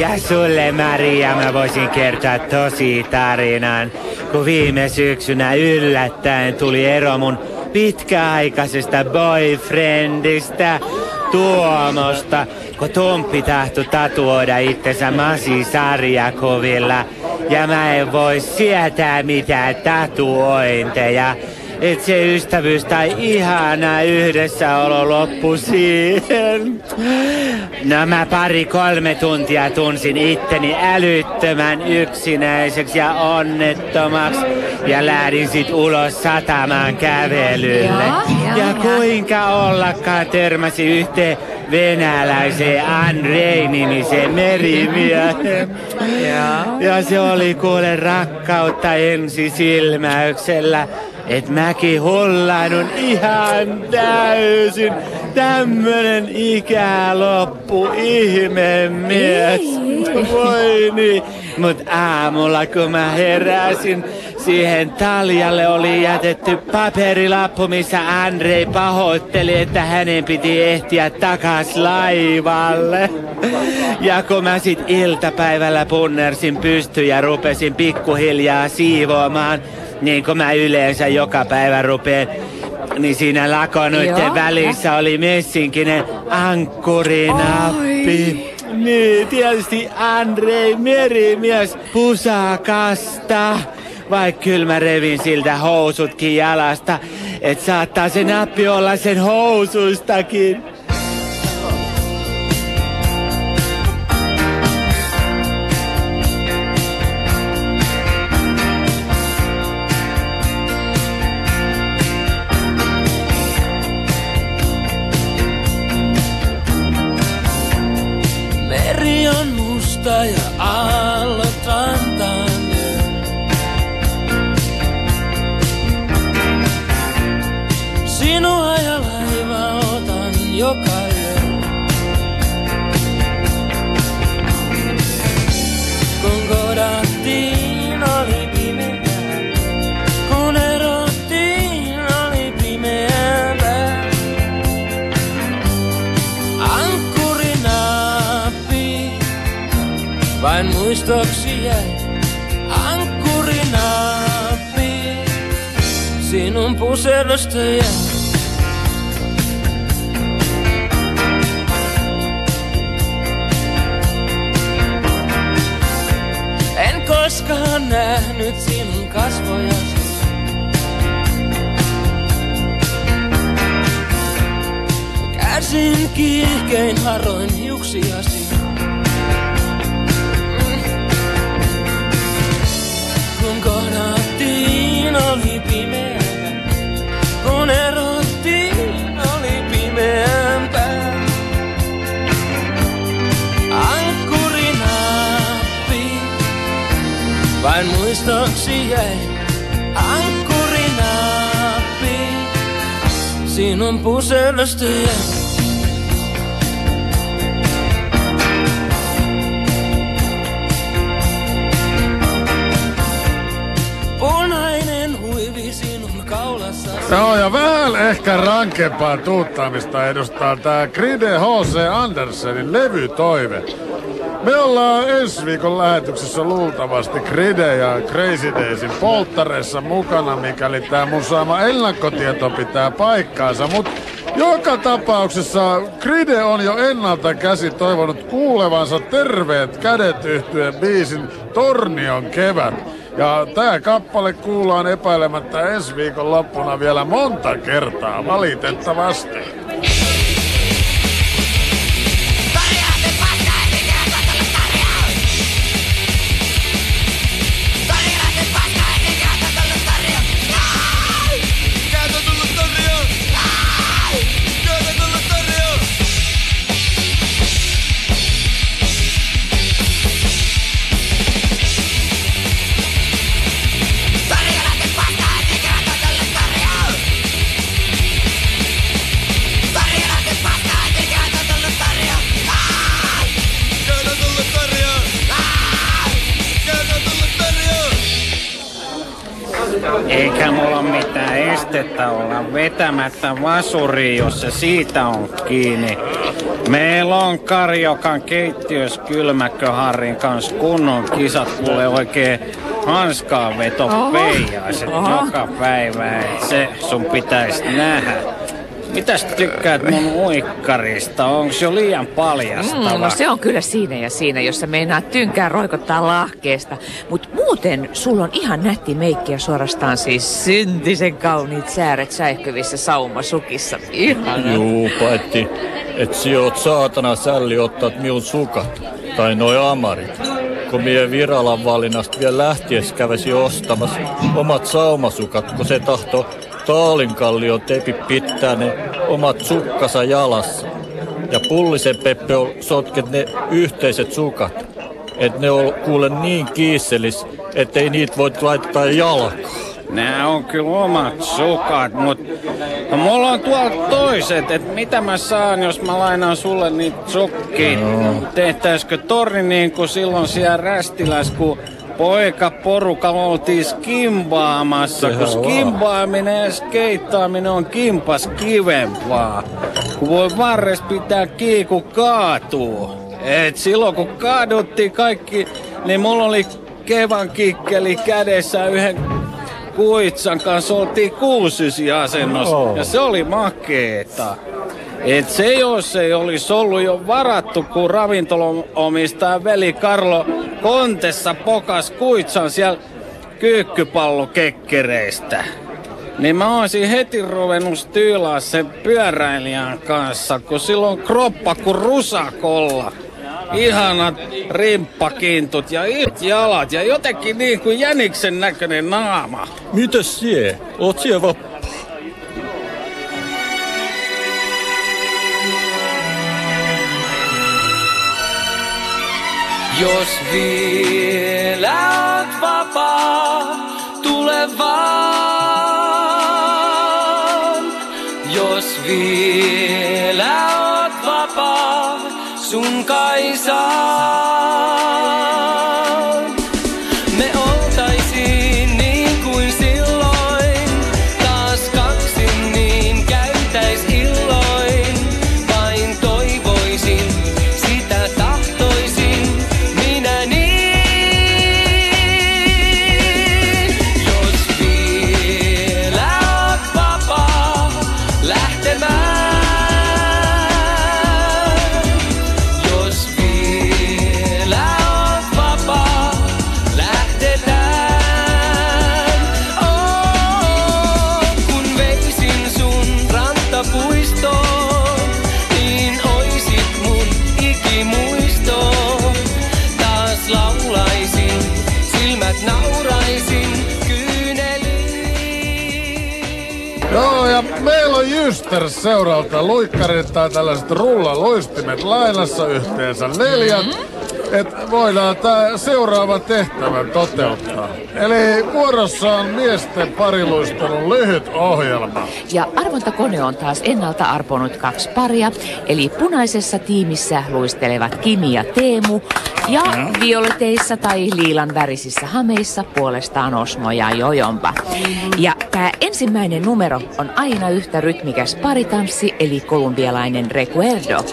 C: Ja sulle Maria mä voisin kertoa tosi tarinan, kun viime syksynä yllättäen tuli ero mun pitkäaikaisesta boyfriendista Tuomosta, kun Tomppi tahtoi tatuoida itsensä Masi Sarjakovilla. Ja mä en voi sietää mitään tatuointeja. Et se ystävyys tai ihana yhdessäolo loppu siihen. No mä pari kolme tuntia tunsin itteni älyttömän yksinäiseksi ja onnettomaksi. Ja lähdin sit ulos satamaan kävelylle. Ja kuinka ollakaan törmäsi yhteen venäläiseen Andrei-nimiseen merimiehen. Ja se oli kuule rakkautta ensisilmäyksellä. Et mäkin hullaannut ihan täysin. Tämmönen ikäloppu ihme mies. Voi niin. Mut aamulla kun mä heräsin, siihen taljalle oli jätetty paperilappu, missä Andrei pahoitteli, että hänen piti ehtiä takas laivalle. Ja kun mä sit iltapäivällä punnersin pysty ja rupesin pikkuhiljaa siivoamaan, niin kuin mä yleensä joka päivä rupeen, niin siinä lakonoiden
A: Joo.
C: välissä oli messinkinen ankkurinappi. Niin, tietysti Andrei merimies pusakasta. Vaikka kyllä mä revin siltä housutkin jalasta, et saattaa se nappi olla sen housuistakin.
Q: Muistoksi jäi. Ankkurinappi, sinun puserosta jäi. En koskaan nähnyt sinun kasvojasi. Käsin kiihkein haroin hiuksiasi. Kun kohdattiin oli pimeää, kun erottiin oli pimeämpää. Ankkurinappi, vain muistoksi jäi. Ankkurinappi, sinun puserosta jäi.
B: Joo, ja vähän ehkä rankempaa tuuttaamista edustaa tää Gride H.C. Andersenin levytoive. Me ollaan ensi viikon lähetyksessä luultavasti Gride ja Crazy Daysin polttareissa mukana, mikäli tää mun saama ennakkotieto pitää paikkaansa, mut Joka tapauksessa Kride on jo ennalta käsi toivonut kuulevansa terveet kädet yhtyen biisin Tornion kevät. Ja tämä kappale kuullaan epäilemättä ensi viikon loppuna vielä monta kertaa, valitettavasti.
E: Estettä olla vetämättä vasuri, jos se siitä on kiinni. Meillä on Karjokan keittiössä kylmäkköharrin kanssa kunnon kisat, kuule oikein hanskaan veto peijaiset joka päivä. Se sun pitäisi nähdä. Mitäs tykkäät mun uikkarista? Onks jo liian paljastava?
A: Mm, no se on kyllä siinä ja siinä, jos sä meinaat tynkää roikottaa lahkeesta. Mut muuten sulla on ihan nätti meikkiä suorastaan siis syntisen kauniit sääret säihkyvissä saumasukissa. Ihana.
H: Juu, paitsi, et si oot saatana sälli ottaa minun sukat. Tai noi amarit. Kun mie Viralan valinnasta vielä lähties kävesi ostamassa omat saumasukat, kun se tahto Taalinkallion tepi pitää ne omat sukkansa jalassa. Ja pullisen Peppe on sotket ne yhteiset sukat. Et ne on kuule niin kiisselis, ettei niitä voi laittaa jalkaan.
E: Nää on kyllä omat sukat, mut no, mulla on tuolla toiset, että mitä mä saan, jos mä lainaan sulle niitä sukkia. Tehtäisikö torni niin kuin silloin siellä Rästiläs, kun poika porukalla oltiin skimbaamassa, kun
H: Sehän
E: skimbaaminen ja skeittaaminen on kimpas kivempaa. Kun voi varres pitää kiiku kaatuu. Et silloin kun kaaduttiin kaikki, niin mulla oli kevan kikkeli kädessä yhden Kuitsan kanssa oltiin kuusysi asennossa
H: Oh.
E: ja se oli makeeta. Et se jos ei olisi ollut jo varattu, kun ravintolon omistaja veli Karlo Kontessa pokas Kuitsan siellä kyykkipallokekkereistä. Niin mä oisin heti ruvennut tyylaa sen pyöräilijän kanssa, kun silloin kroppa kuin rusakolla. Ihanat rimppakintut ja it jalat ja jotenkin niin kuin jäniksen näköinen naama.
H: Mitäs sie? Oot sie vappu?
Q: Jos vielä oot vapaa, tule vaan. Jos vielä oot vapaa, sun kai saan.
B: Jyster seuraalta luikkarit tai tällaiset rullaluistimet lainassa yhteensä neljät. Et voidaan tämä seuraava tehtävä toteuttaa. Eli vuorossa on miesten pariluistelun lyhyt ohjelma.
A: Ja arvontakone on taas ennalta arponut kaksi paria, eli punaisessa tiimissä luistelevat Kimi ja Teemu, ja violeteissa tai liilan värisissä hameissa puolestaan Osmo ja Jojompa. Ja tämä ensimmäinen numero on aina yhtä rytmikäs paritanssi, eli kolumbialainen recuerdo.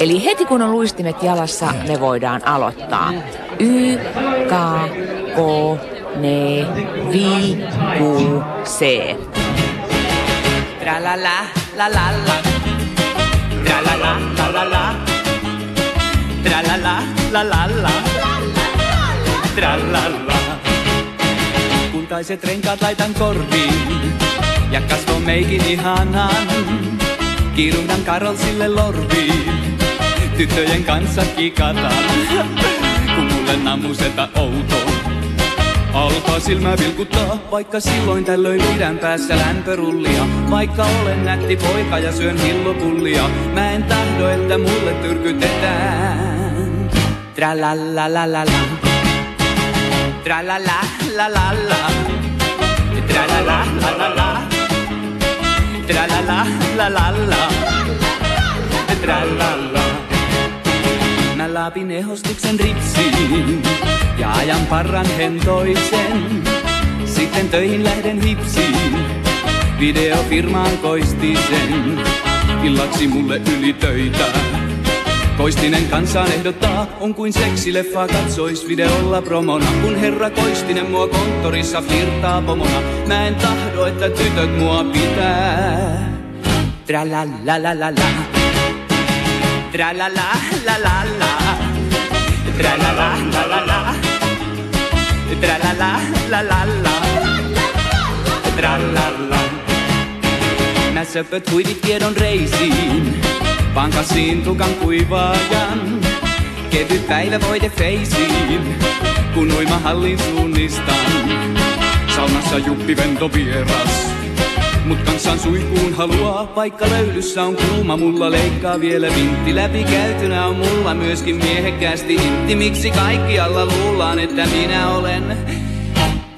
A: Eli heti kun on luistimet jalassa, me voidaan aloittaa. Y, K, K, ne, vi, ku, se.
Q: Tra la la la la la
R: Tra la la la la la. Tra la la la la la. Tra la la. Kultaiset renkaat laitan korviin ja kasvon meikin ihanan. Kiirundan Karolsille lorviin, tyttöjen kanssa kikataan. Kun mulle namuseta outo, alkaa silmä vilkuttaa, vaikka silloin tällöin pidän päässä lämpörullia. Vaikka olen nätti poika ja syön hillopullia, mä en tahdo, että mulle tyrkytetään. Tra la la la la Mä laapin ehostuksen ripsiin ja ajan parran hentoisen. Sitten töihin lähden hipsiin, videofirmaan koistisen. Illaksi mulle yli töitä. Koistinen kansaan ehdottaa, on kuin seksileffaa katsois videolla promona. Kun herra Koistinen mua konttorissa flirtaa pomona, mä en tahdo, että tytöt mua pitää. Tra la la la la la. Tra la la la la la. Tra la la la la la. Tra la la la la la. Tra la la. Mä söpöt huivit tiedon reisiin. Pankasiin tukan kuivaajan. Kevyt päivä voide feisiin. Kun uimahallin suunnistan. Saunassa juppi vento vieras. Mut kansan suihkuun haluaa, vaikka löylyssä on kuuma, mulla leikkaa vielä vintti. Läpi käytynä on mulla myöskin miehekkäästi intti. Miksi kaikkialla luullaan, että minä olen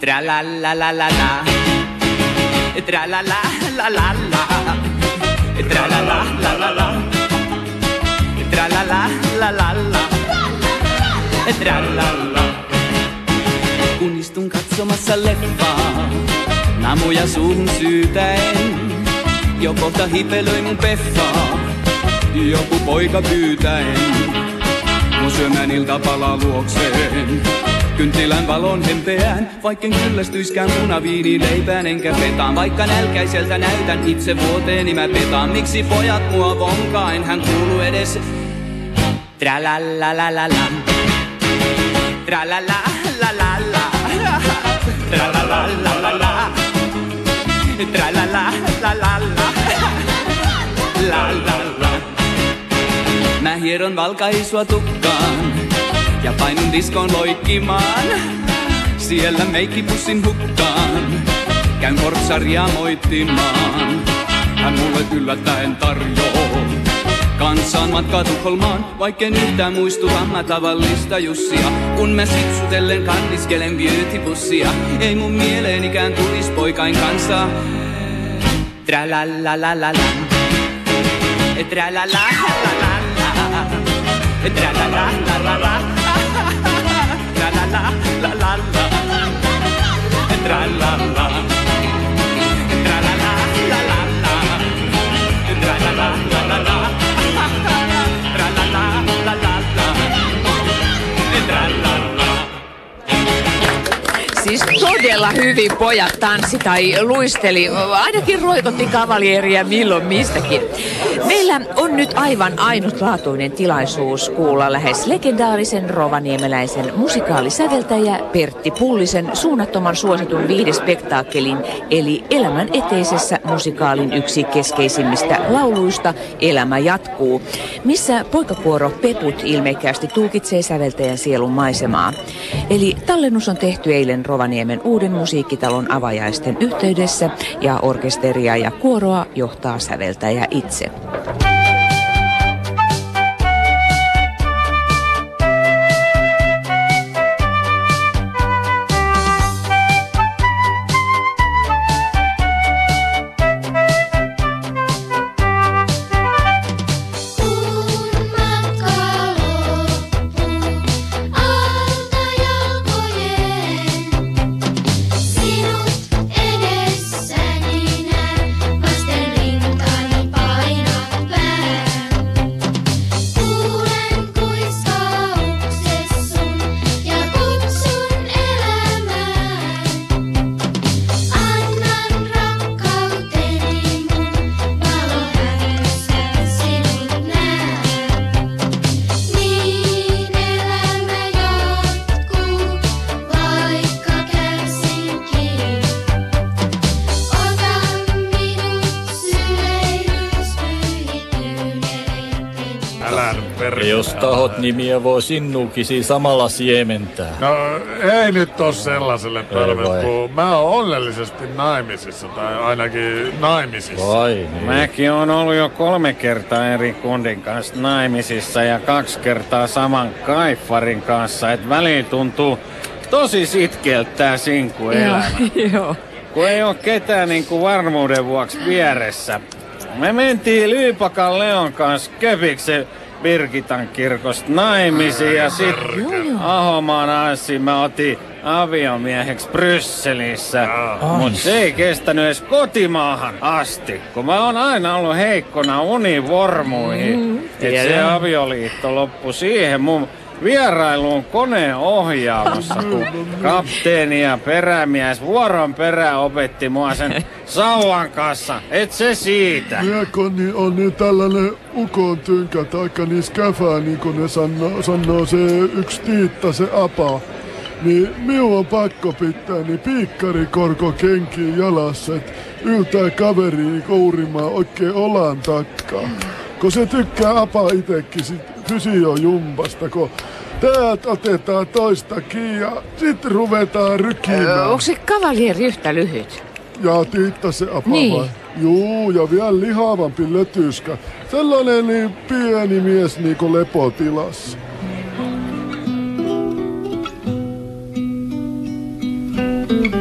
R: tra la la la la la. Tra la la la la la. Tra la la la la la. Tra la la la la la. Tra la la. Kun istun katsomassa leffaa, namuja suuhun syytäen. Jo kohta hipelöi mun peffaa, joku poika pyytäen. Mun syömään iltapalaa luokseen. Kynttilän valon hempeään, vaikken kyllästyiskään punaviiniin leipään enkä petaan. Vaikka nälkäiseltä näytän itse vuoteeni mä petaan. Miksi pojat mua vonkaa, hän kuulu edes. Tra la la la la la. Tra la la la la la. La la la. Mä hieron valkaisua tukkaan ja painun diskon loikkimaan. Siellä meikkipussin hukkaan, käyn portsaria moittimaan. Hän mulle yllättäen tarjoaa kansaan matkaa Tukholmaan, vaikken yhtään muistuta mä tavallista Jussia. Kun mä sipsutellen kanniskelen beautypussia, ei mun mieleenikään tulis poikain kanssa. Tra la la la la la. Tra la la la la la. Tra la la la la la. Tra la la la la la. Tra la la.
A: Todella hyvin pojat tanssi tai luisteli, ainakin roikotti kavalieria milloin mistäkin. Meillä on nyt aivan ainutlaatuinen tilaisuus kuulla lähes legendaarisen rovaniemeläisen musikaalisäveltäjä Pertti Pullisen suunnattoman suositun viidespektaakkelin eli Elämän eteisessä musikaalin yksi keskeisimmistä lauluista Elämä jatkuu, missä poikakuoro Peput ilmeikkäästi tulkitsee säveltäjän sielun maisemaa. Eli tallennus on tehty eilen Rovaniemen uuden musiikkitalon avajaisten yhteydessä ja orkesteria ja kuoroa johtaa säveltäjä itse.
J: Sinut
H: tahot nimiä voi sinnukisi samalla siementää.
B: No ei nyt oo sellaiselle tarve, kun mä oon onnellisesti naimisissa, tai ainakin naimisissa.
H: Vai niin.
E: Mäkin on ollut jo kolme kertaa eri kundin kanssa naimisissa ja kaksi kertaa saman kaifarin kanssa. Et väliin tuntuu tosi sitkeältä tää sinkkuelämä.
A: Joo.
E: Kun ei ole ketään niin kuin varmuuden vuoksi vieressä. Me mentiin Lyypakan Leon kanssa Köpiksen Birgitan kirkosta naimisiin ja sitten Ahomaan Anssi mä otin aviomieheksi Brysselissä. Mut se ei kestänyt edes kotimaahan asti, kun mä oon aina ollut heikkona univormuihin.
A: Mm,
E: Et se avioliitto loppui siihen mun vierailuun koneen ohjaamossa, kun kapteeni ja perämies vuoron perään opetti mua sen sauvan kanssa. Et se siitä.
J: Miekoni on niin tällainen ukon tynkä taikka niin skäfää, niin kuin ne sanoo, sanoo se yksi tiitta, se apa. Niin minun on pakko pitää niin piikkarikorko kenkiin jalassa, että yltää kaveriin kourimaan oikein olan takkaa. Kun se tykkää apa itekin sit fysiojumpasta, kun täältä otetaan toista kiinni ja sitten ruvetaan rykimään.
A: Onko se kavalieri yhtä lyhyt?
J: Ja tiitta se apa
A: Niin.
J: vai? Juu, ja vielä lihavampi lötyskä. Sellainen niin pieni mies niinku lepotilassa.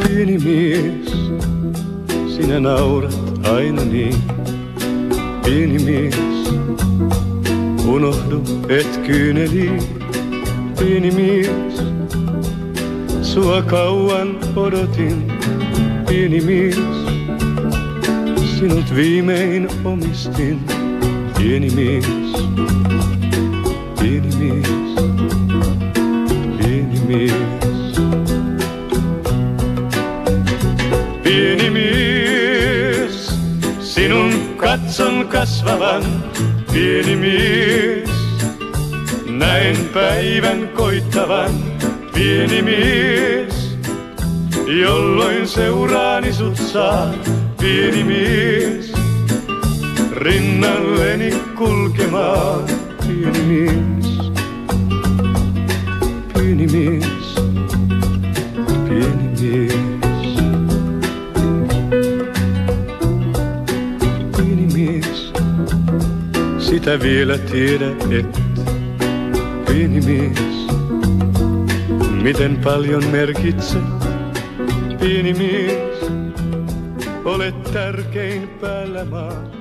M: Pieni mies, sinä naurat aina niin. Pieni mies, unohdu et kyyneli. Pieni mies, sua kauan odotin. Pieni mies, sinut viimein omistin. Pieni mies, pieni mies, pieni mies. Pieni mies, sinun katson kasvavan. Pieni mies, näen päivän koittavan. Pieni mies, jolloin seuraani sut saa. Pieni mies, rinnalleni kulkemaan. Pieni mies, pieni mies, Sitä vielä tiedä et, pieni mies. Miten paljon merkitset, pieni mies. Olet tärkein päällä maan.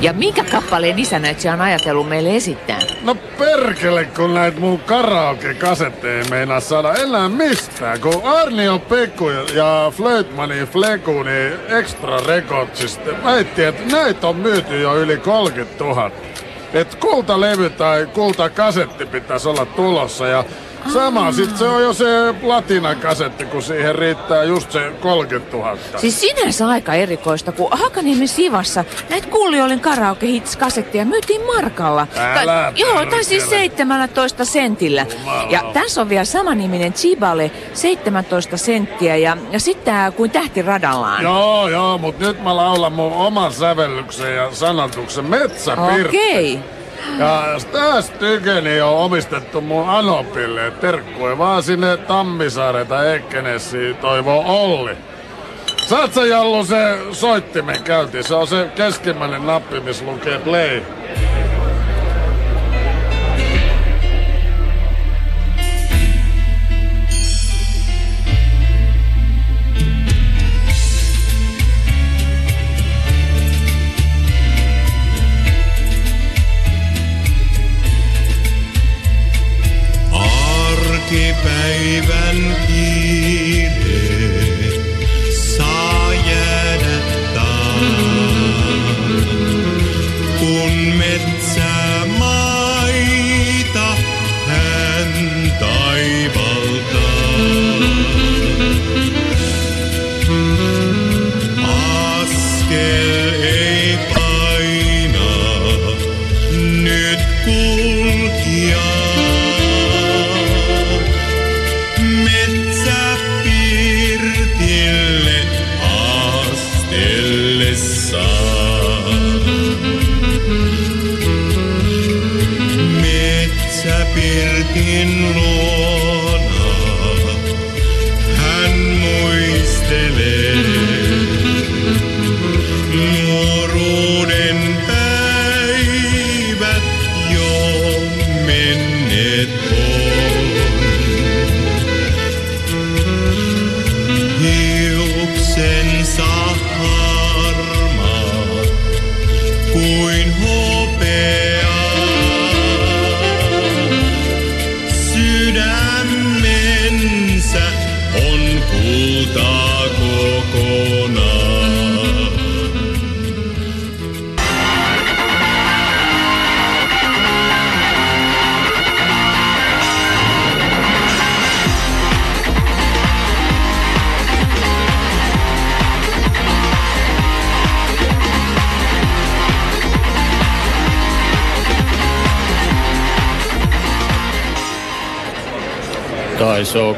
A: Ja minkä kappaleen isänäitsijä on ajatellut meille esittää?
B: No perkele, kun näitä mun karaoke-kasetteja ei meinaa saada enää mistään. Kun Arnio Pekku ja Flötmani Fleku, niin Extra Recordsista väitti, että näitä on myyty jo yli 30 000. Et kultalevy tai kultakasetti pitäisi olla tulossa ja sama sit se on jo se latinakasetti, kun siihen riittää just se 30 000.
A: Siis sinänsä aika erikoista, kun Hakaniemen Sivassa näitä kuulijoiden karaoke hits kasetteja myytiin markalla.
B: Älä
A: joo, tai siis
B: perkele.
A: 17 sentillä. Ja tässä on vielä samaniminen Chibale, 17 senttiä ja, ja sitten kuin tähti radallaan.
B: Joo, joo, mut nyt mä laulan mun oman sävellyksen ja sanotuksen Metsäpirtti.
A: Okei.
B: Ja tästä tykeni on omistettu mun Anopille. Terkkui vaan sinne Tammisaaren tai Ekkenessiin toivoo Olli. Saat sä Jallu se soittimen käyntiin? Se on se keskimmäinen nappi, missä lukee play.
S: Arkipäivän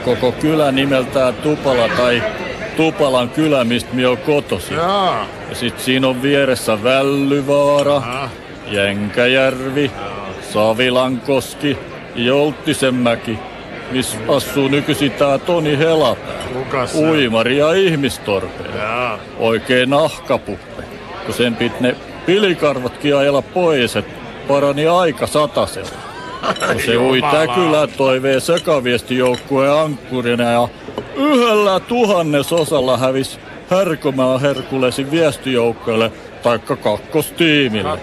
H: koko kylä nimeltään Tupala tai Tupalan kylä, mistä minä olen kotosi.
B: Jaa.
H: Ja sit siinä on vieressä Vällyvaara, Jänkäjärvi, Savilankoski, Jolttisenmäki, missä asuu nykyisin tää Toni Helapää.
B: Kuka se on?
H: Uimari ja ihmistorpea.
B: Jaa.
H: Oikein nahkapuppe. Kun sen pit ne pilikarvatkin ajella pois, et parani aika satasella. Kun se ui tää kyllä toivee sekaviestijoukkueen ankkurina ja yhdellä tuhannesosalla hävis Härkömään Herkulesin viestijoukkoille taikka kakkostiimille.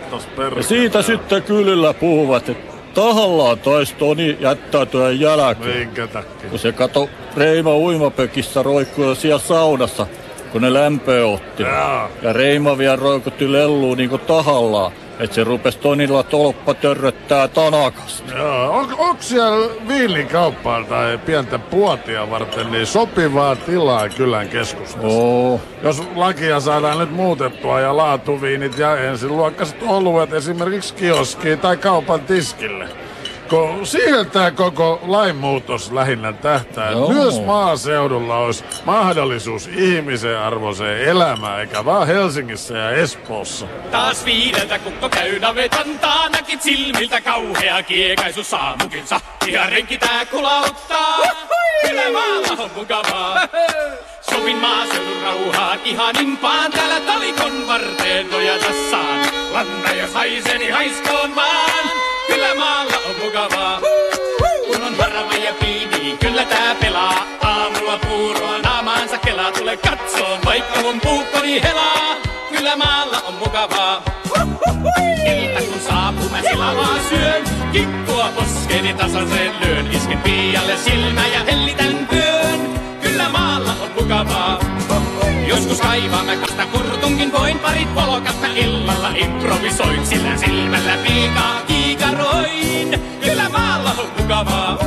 H: Ja siitä sitten kylillä puhuvat, että tahallaan taisi Toni jättäytyä jälkeen.
B: Minkä takia?
H: Kun se kato Reima uimapökissä roikkui siellä saunassa, kun ne lämpöä otti.
B: Jaa.
H: Ja Reima vielä roikutti lelluun niinku tahallaan, että se rupesi Tonilla tolppa törröttää tanakasta.
B: Joo, on, onko siellä viinikauppaa tai pientä puotia varten niin sopivaa tilaa kylän keskustassa?
H: Oo.
B: Jos lakia saadaan nyt muutettua ja laatuviinit ja ensiluokkaiset oluet esimerkiksi kioskiin tai kaupan tiskille. Kun siihen tämä koko lainmuutos lähinnä tähtää, että
H: Joo.
B: myös maaseudulla olisi mahdollisuus ihmisen arvoiseen elämään, eikä vaan Helsingissä ja Espoossa.
T: Taas viideltä kukko käy navetantaa, näkit silmiltä kauhea kiekaisu saamukinsa. Ihan renki tää kulauttaa, kyllä maalla on mukavaa. Sopin maaseudun rauhaan ihanimpaan, täällä talikon varteen nojata saan. Lanta jos haiseni haiskoon vaan, kyllä maalla on mukavaa. Kun on harava ja piini, kyllä tää pelaa. Aamulla puuroa naamaansa kelaa, tule katsoon, vaikka mun puukkoni helaa. Kyllä maalla on mukavaa. Ilta kun saapuu, mä silavaa syön. Kikkua poskeni tasaiseen lyön. Isken piialle silmä ja hellitän vyön. Kyllä maalla on mukavaa. Joskus kaivaan mä kasta kurtunkin voin parit polokat mä illalla improvisoin. Sillä silmällä piikaa kiikaroin. Kyllä maalla on mukavaa.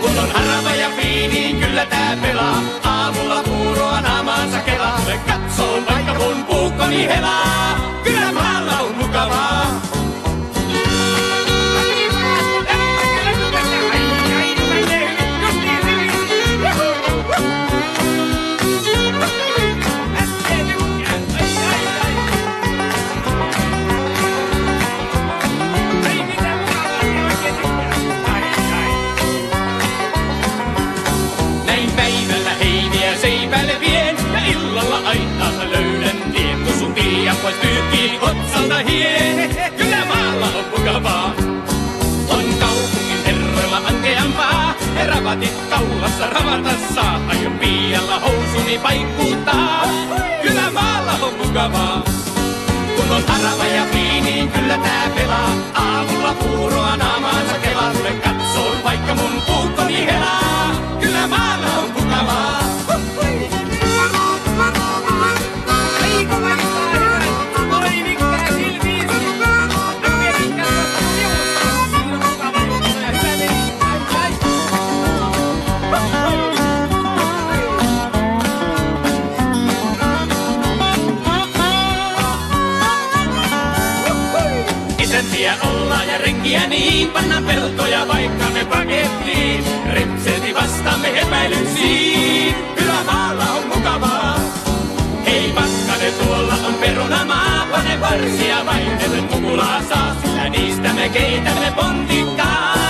T: Kun on harava ja fiini, kyllä tää pelaa. Aamulla puuroa naamaansa kelaa. Tule katsoon, vaikka mun puukkoni helaa. Hien, kyllä maalla on mukavaa. On kaupungin herroilla ankeampaa, ravatit kaulassa ravatassa. Aion piialla housuni paikkuuttaa, kyllä maalla on mukavaa. Kun on harava ja fiini, kyllä tää pelaa. Aamulla puuroa naamaansa kelaa, tule katsoon, vaikka mun puukkoni helaa. Niin, pannaan peltoja vaikka me pakettiin. Repseti vastaamme epäilyksiin, kyllä maalla on mukavaa. Hei pakkane, tuolla on perunamaa, pane varsia vain, ellei mukulaa saa, sillä niistä me keitämme pontikkaa.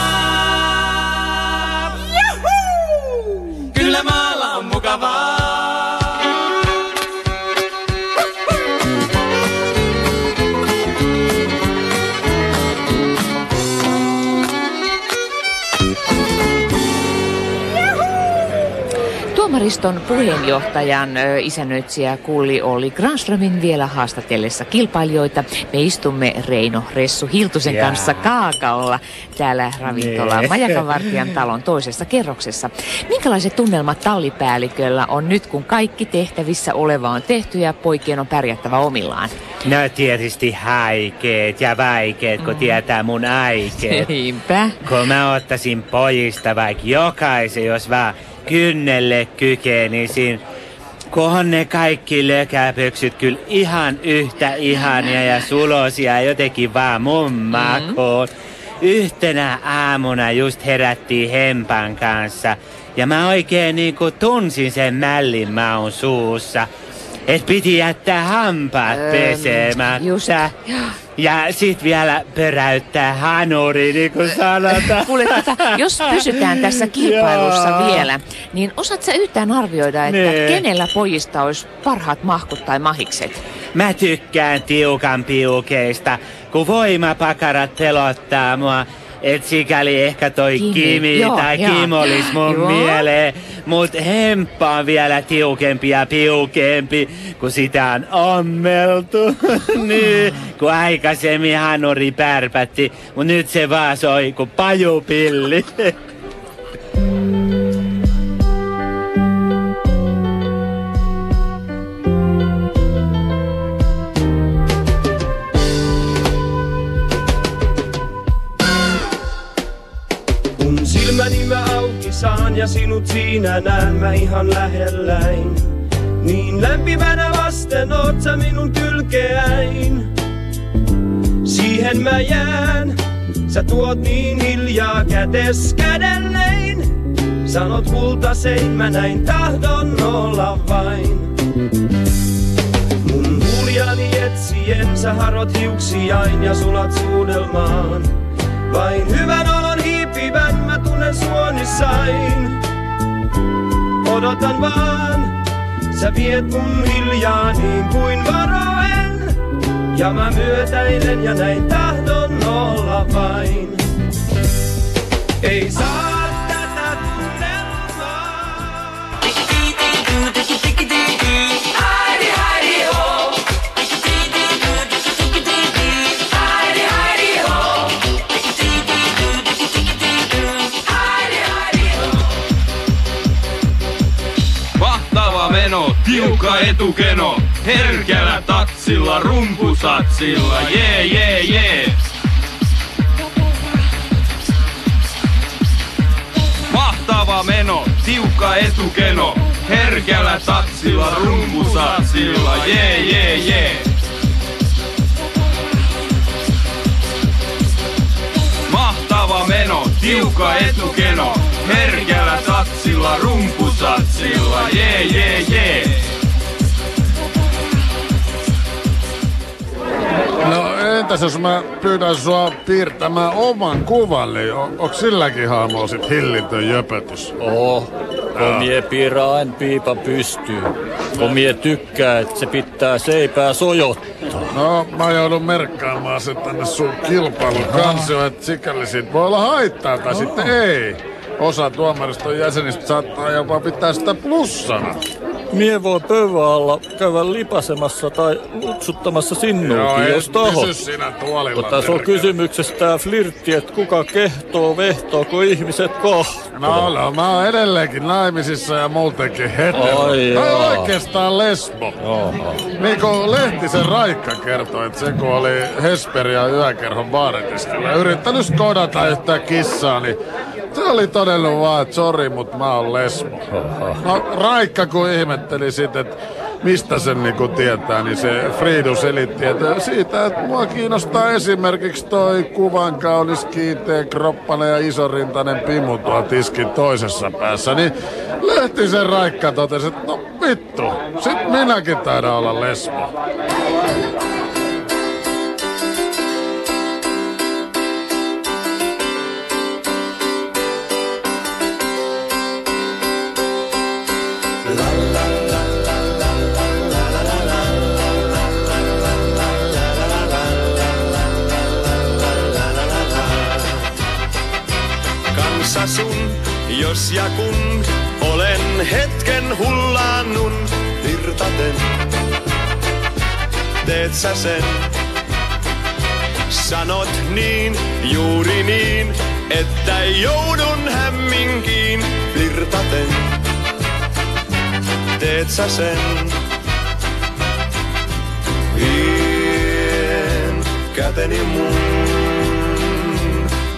A: Tuomariston puheenjohtajan isännöitsijä Kulli Olli Granströmin vielä haastatellessa kilpailijoita. Me istumme Reino Ressu Hiltusen
C: Jaa.
A: kanssa kaakaolla täällä ravintola
C: Nee.
A: Majakanvartijan talon toisessa kerroksessa. Minkälaiset tunnelmat tallipäälliköllä on nyt, kun kaikki tehtävissä oleva on tehty ja poikien on pärjättävä omillaan?
C: No tietysti haikeet ja vaikeet, kun tietää mun aikeet.
A: Niinpä.
C: Kun mä ottaisin pojista vaikka jokaisen, jos vaan kynnelle kykenisin. Kohon ne kaikki lökäpöksyt kyllä ihan yhtä ihania ja sulosia jotenkin vaan mun makuun. Yhtenä aamuna just herättiin Hempan kanssa ja mä oikein niinku tunsin sen mällin maun suussa. Et piti jättää hampaat
A: Öö,
C: pesemättä.
A: just.
C: Ja sit vielä pöräyttää hanuri, niin kuin sanotaan.
A: Kuule, tota, jos pysytään tässä kilpailussa
C: Joo.
A: vielä, niin osaat sä yhtään arvioida, että
C: Nee.
A: kenellä pojista olisi parhaat mahkut tai mahikset?
C: Mä tykkään tiukan piukeista, kun voimapakarat pelottaa mua. Et sikäli ehkä toi
A: Kimi,
C: Kimi,
A: joo,
C: tai
A: joo.
C: Kim olis mun
A: Joo.
C: mieleen. Mut hemppa on vielä tiukempi ja piukempi, kun sitä on ommeltu. niin, kun aikaisemmin hanuri pärpätti, mut nyt se vaan soi kuin pajupilli.
N: Kun silmäni mä auki saan ja sinut siinä näen mä ihan lähelläin. Niin lämpimänä vasten oot sä minun kylkeäin. Siihen mä jään, sä tuot niin hiljaa kätes kädellein. Sanot kultasein mä näin tahdon olla vain. Mun huljani etsien sä harot hiuksiain ja sulat suudelmaan. Vain hyvän olon hiipivän mä tunnen suonissain. Odotan vaan, sä viet mun hiljaa niin kuin varoen. Ja mä myötäilen ja näin tahdon olla vain. Ei saa
U: tiukka etukeno, herkällä tatsilla, rumpusatsilla, jee jee jee. Mahtava meno, tiukka etukeno, herkällä tatsilla, rumpusatsilla, jee jee jee. Mahtava meno, tiukka etukeno, herkällä tatsilla, rumpusatsilla, jee jee jee.
B: No entäs jos mä pyydän sua piirtämään oman kuvan, niin on, onko silläkin hahmolla sit hillitön jöpötys?
H: Oo, kun mie piirrä aina piipa pystyy. Kun mie tykkää, että se pitää seipää sojottaa.
B: No, mä joudun merkkaamaan sen tänne sun kilpailun kansioon, että sikäli siitä voi olla haittaa tai sitten ei. Osa tuomariston jäsenistä saattaa jopa pitää sitä plussana.
H: Mie voi pöydän alla käydä lipasemassa tai lutsuttamassa
B: Joo,
H: sinnuukin, jos taho. Kun tässä on kysymyksessä tää flirtti, että kuka kehtoo vehtoo, kun ihmiset kohtoo.
B: No, no, mä oon edelleenkin naimisissa ja muutenkin hetero.
H: Ai
B: Tai
H: jaa.
B: oikeastaan lesbo. Niin kuin Lehtisen Raikka kertoi, että se kun oli Hesperia yökerhon baaritiskillä yrittänyt skodata yhtä kissaa, niin se oli todennut vaan, että sori, mutta mä oon lesbo. No Raikka kun ihmetteli sitten, että mistä sen niinku tietää, niin se Friidu selitti, että siitä, että mua kiinnostaa esimerkiksi toi kuvan kaunis kiinteä kroppanen ja isorintainen pimu tuo tiskin toisessa päässä, niin Lehtisen Raikka totesi, että no vittu, sit minäkin taidan olla lesbo.
N: Kanssa sun, jos ja kun olen
Q: hetken hullaannun virtaten. Teet sä sen? Sanot niin, juuri niin, että joudun hämminkiin virtaten. Teet sä sen? Vien käteni mun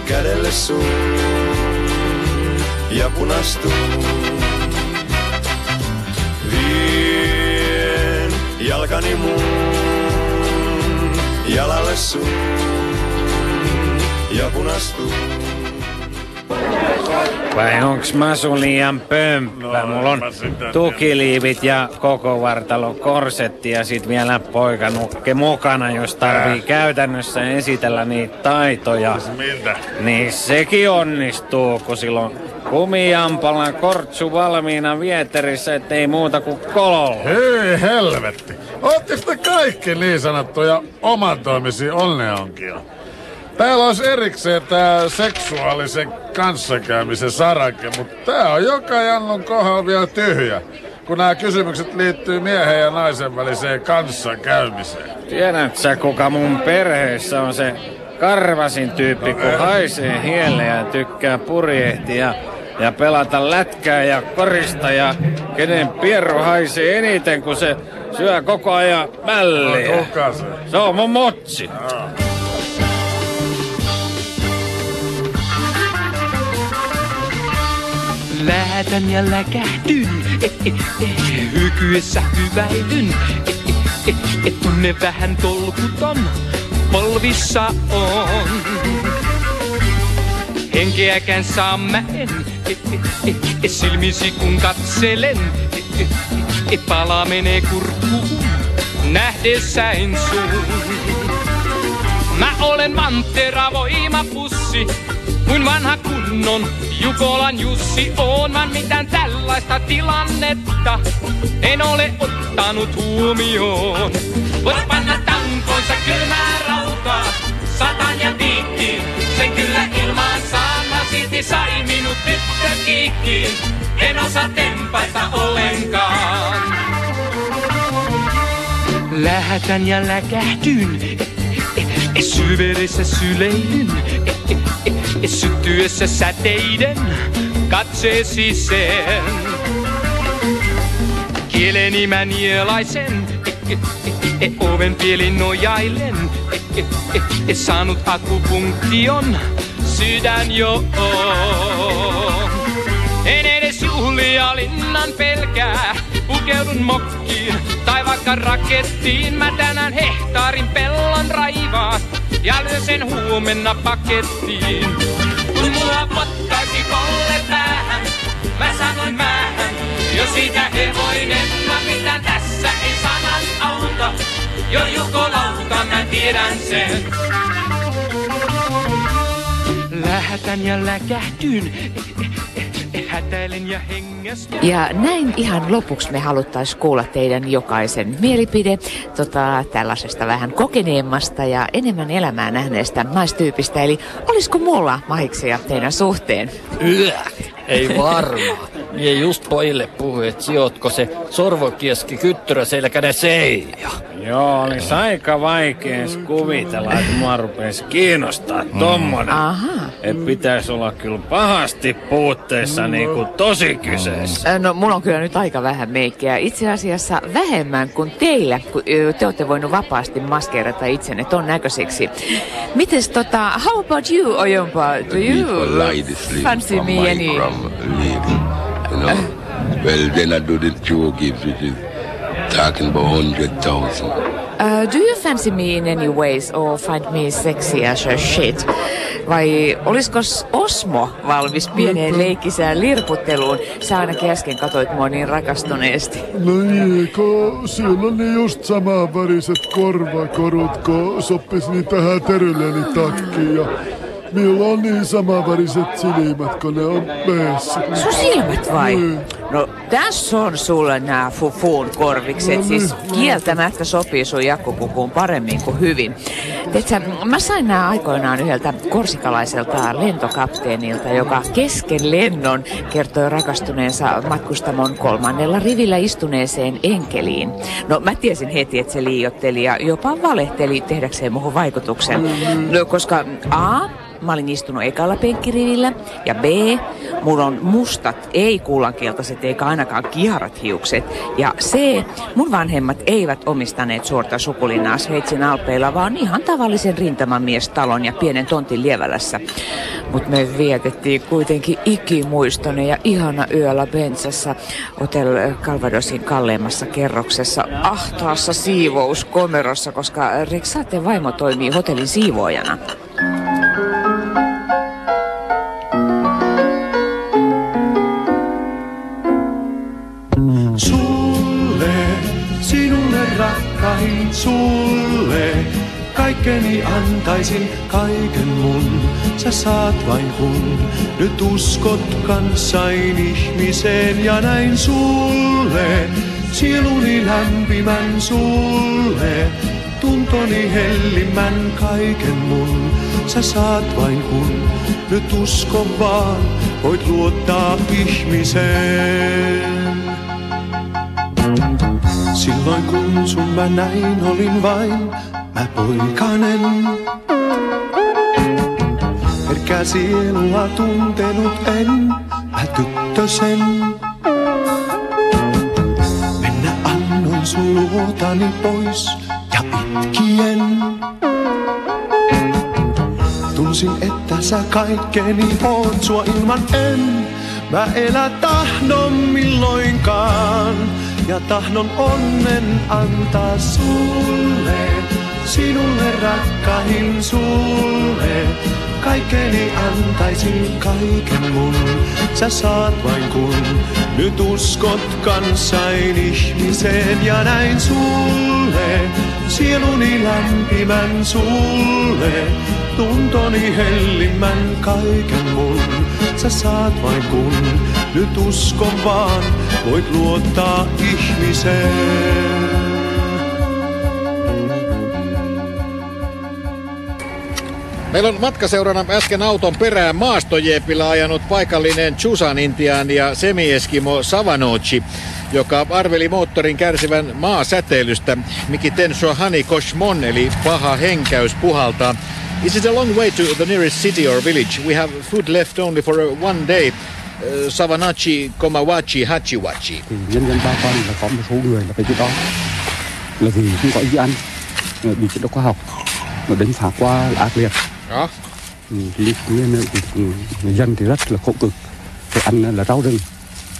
Q: kädelle sun ja punastun. Vien jalkani mun jalalle sun ja punastun.
E: Vai onks mä sun liian pömppä? Mulla on tukiliivit ja koko vartalon korsetti ja sit vielä poikanukke mukana, jos tarvii käytännössä esitellä niitä taitoja.
B: Miltä?
E: Niin sekin onnistuu, kun silloin kumijampalan kortsu valmiina vieterissä, ettei muuta kuin kololla.
B: Hei helvetti. Ootteko te kaikki niin sanottuja omatoimisia onneonkia? Täällä olisi erikseen tää seksuaalisen kanssakäymisen sarake, mutta tää on joka jannun kohdalla vielä tyhjä, kun nämä kysymykset liittyy miehen ja naisen väliseen kanssakäymiseen.
E: Tiedätkö sä, kuka mun perheessä on se karvasin tyyppi, kun haisee hielle ja tykkää purjehtia ja pelata lätkää ja korista ja kenen pieru haisee eniten, kun se syö koko ajan mälliä.
B: No, se?
E: Se on mun motsi.
R: Läätän ja läkähdyn, eh, eh, eh, hykyessä hyväilyn. Eh, eh, eh, eh, tunne vähän tolkuton, polvissa on. Henkeäkään saa mä en, silmisi kun katselen. Pala menee kurkkuun, nähdessäin sun. Mä olen manttera voimapussi, kuin vanha kunnon Jukolan Jussi on, vaan mitään tällaista tilannetta en ole ottanut huomioon. Voit panna tankonsa kylmää satan ja piikkiin, sen kyllä ilmaan saan, mä silti sai minut tyttö kiikkiin. En osaa tempaista ollenkaan. Lähetän ja läkähdyn, syverissä syleilyn, syttyessä säteiden katsee sisään. Kieleni mä nielaisen, oven pielin nojailen, saanut akupunktion, sydän jo on. En edes juhlia linnan pelkää, pukeudun mokkiin tai vaikka rakettiin. Mä tänään hehtaarin pellon raivaan ja lyön sen huomenna pakettiin. Kun mua potkaisi kolle päähän, mä sanoin määhän, jo siitä hevoinen mä mitään tässä ei sanan auta. Jo mä tiedän sen. Lähetän ja läkähdyn, hätäilen ja hengästyn.
A: Ja näin ihan lopuksi me haluttais kuulla teidän jokaisen mielipide tota, tällaisesta vähän kokeneemmasta ja enemmän elämää nähneestä naistyypistä. Eli olisiko mulla mahiksia teidän suhteen?
H: Yö, ei varmaan. Mie just pojille puhuin, että sijoitko se sorvokieski kyttyrä selkäne seija.
E: Joo, olisi aika vaikea kuvitella, että mua rupesi kiinnostaa tommonen.
A: Aha.
E: Et pitäisi olla kyllä pahasti puutteissa niinku tosi kyseessä.
A: Ö, No, mulla on kyllä nyt aika vähän meikkiä. Itse asiassa vähemmän kuin teillä, kun te olette voinut vapaasti maskeerata itsenne ton näköiseksi. Mites tota, how about you, Ojompa? Do you fancy me any?
L: Leaving, you know. well, then I do the Joe Gibbs, which is talking about hundred thousand.
A: Uh, do you fancy me in any ways or find me sexy as a shit? Vai oliskos Osmo valmis pieneen leikkisään lirputteluun? Sä ainakin äsken katoit mua niin rakastuneesti.
J: No Iiko, siellä on niin just samanväriset korvakorut, kun soppis niin tähän teryleni takkiin. Ja Minulla on niin samanväriset silmät, kun ne on meessä.
A: Sun silmät vai?
J: Niin.
A: No tässä on sulle nämä fufuun korvikset.
J: No
A: Siis
J: niin.
A: kieltämättä sopii sun jakkupukuun paremmin kuin hyvin. Tiedätkö, mä sain nämä aikoinaan yhdeltä korsikalaiselta lentokapteenilta, joka kesken lennon kertoi rakastuneensa matkustamon kolmannella rivillä istuneeseen enkeliin. No mä tiesin heti, että se liiotteli ja jopa valehteli tehdäkseen muuhun vaikutuksen. No, koska A, Mä olin istunut ekalla penkkirivillä. Ja B, mulla on mustat, ei kullankeltaiset eikä ainakaan kiharat hiukset. Ja C, mun vanhemmat eivät omistaneet suurta sukulinnaa Sveitsin alpeilla, vaan ihan tavallisen rintamamiestalon ja pienen tontin Lievälässä. Mutta me vietettiin kuitenkin ikimuistoinen ja ihana yöllä Bensassa Hotel Calvadosin kalleimmassa kerroksessa ahtaassa siivouskomerossa, koska Rexaten vaimo toimii hotellin siivoojana.
V: Kaikkeni antaisin kaiken mun. Sä saat vain kun nyt uskot kanssain ihmiseen ja näin sulle. Sieluni lämpimän sulle, tuntoni hellimmän kaiken mun. Sä saat vain kun nyt usko vaan, voit luottaa ihmiseen. Silloin kun sun mä näin, olin vain mä poikanen. Herkkää sielua tuntenut en, mä tyttösen. Mennä annoin sun luotani pois ja itkien. Tunsin, että sä kaikkeni oot, sua ilman en mä elä tahdon milloinkaan. Ja tahdon onnen antaa sulle, sinulle rakkain sulle. Kaikeni antaisin kaiken mun, sä saat vain kun nyt uskot kansain ihmiseen ja näin sulle. Sieluni lämpimän sulle, tuntoni hellimmän kaiken mun. Sä saat vain kun nyt uskon vaan, voit luottaa ihmiseen.
P: Meillä on matkaseurana äsken auton perään maastojeepillä ajanut paikallinen Chusan Intian ja semieskimo Savanochi, joka arveli moottorin kärsivän maasäteilystä. Miki Tensho Hani Koshmon eli paha henkäys puhaltaa. Is it a long way to the nearest city or village? We have food left only for one day. Uh, Savanachi, Komawachi, Hachiwachi.
W: thì nhân dân ba con là có một số người là cái chỗ đó là vì không có gì ăn bị chất độc hóa học nó đánh phá qua là ác liệt
P: đó
W: thì dân thì rất là khổ cực phải ăn là rau rừng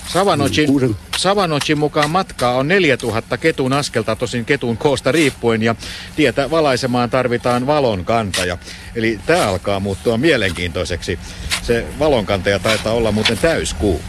P: Savanocin, Savanocin mukaan matkaa on 4000 ketun askelta, tosin ketun koosta riippuen, ja tietä valaisemaan tarvitaan valonkantaja. Eli tämä alkaa muuttua mielenkiintoiseksi. Se valonkantaja taitaa olla muuten täyskuu.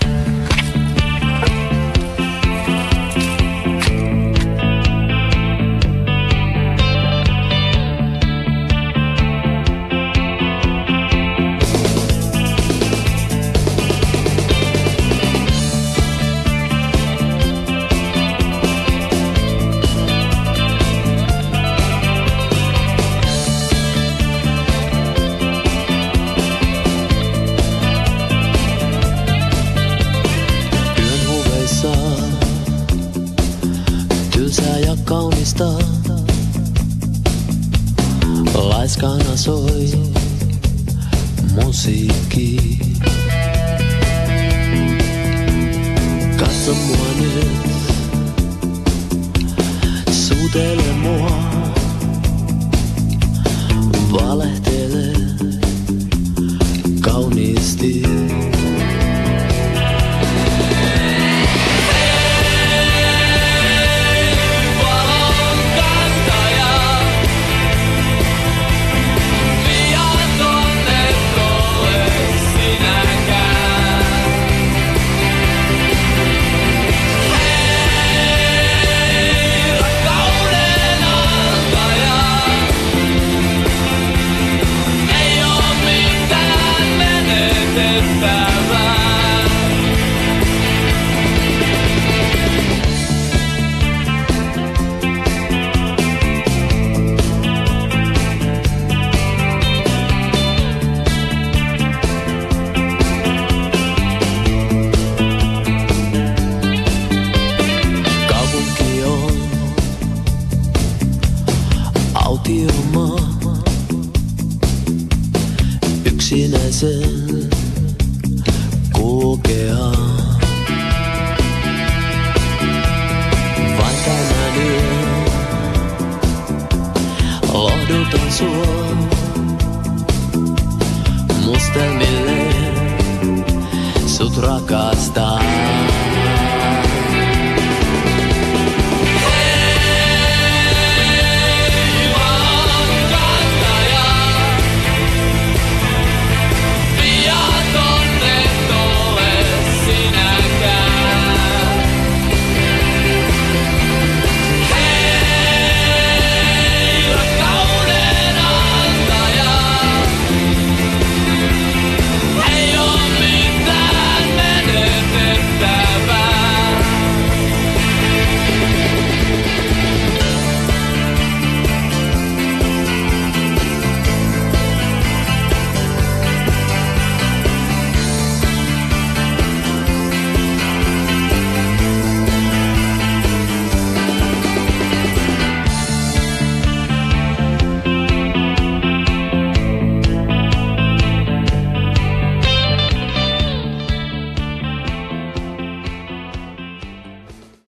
X: Suutele mua, valehtele kauniisti.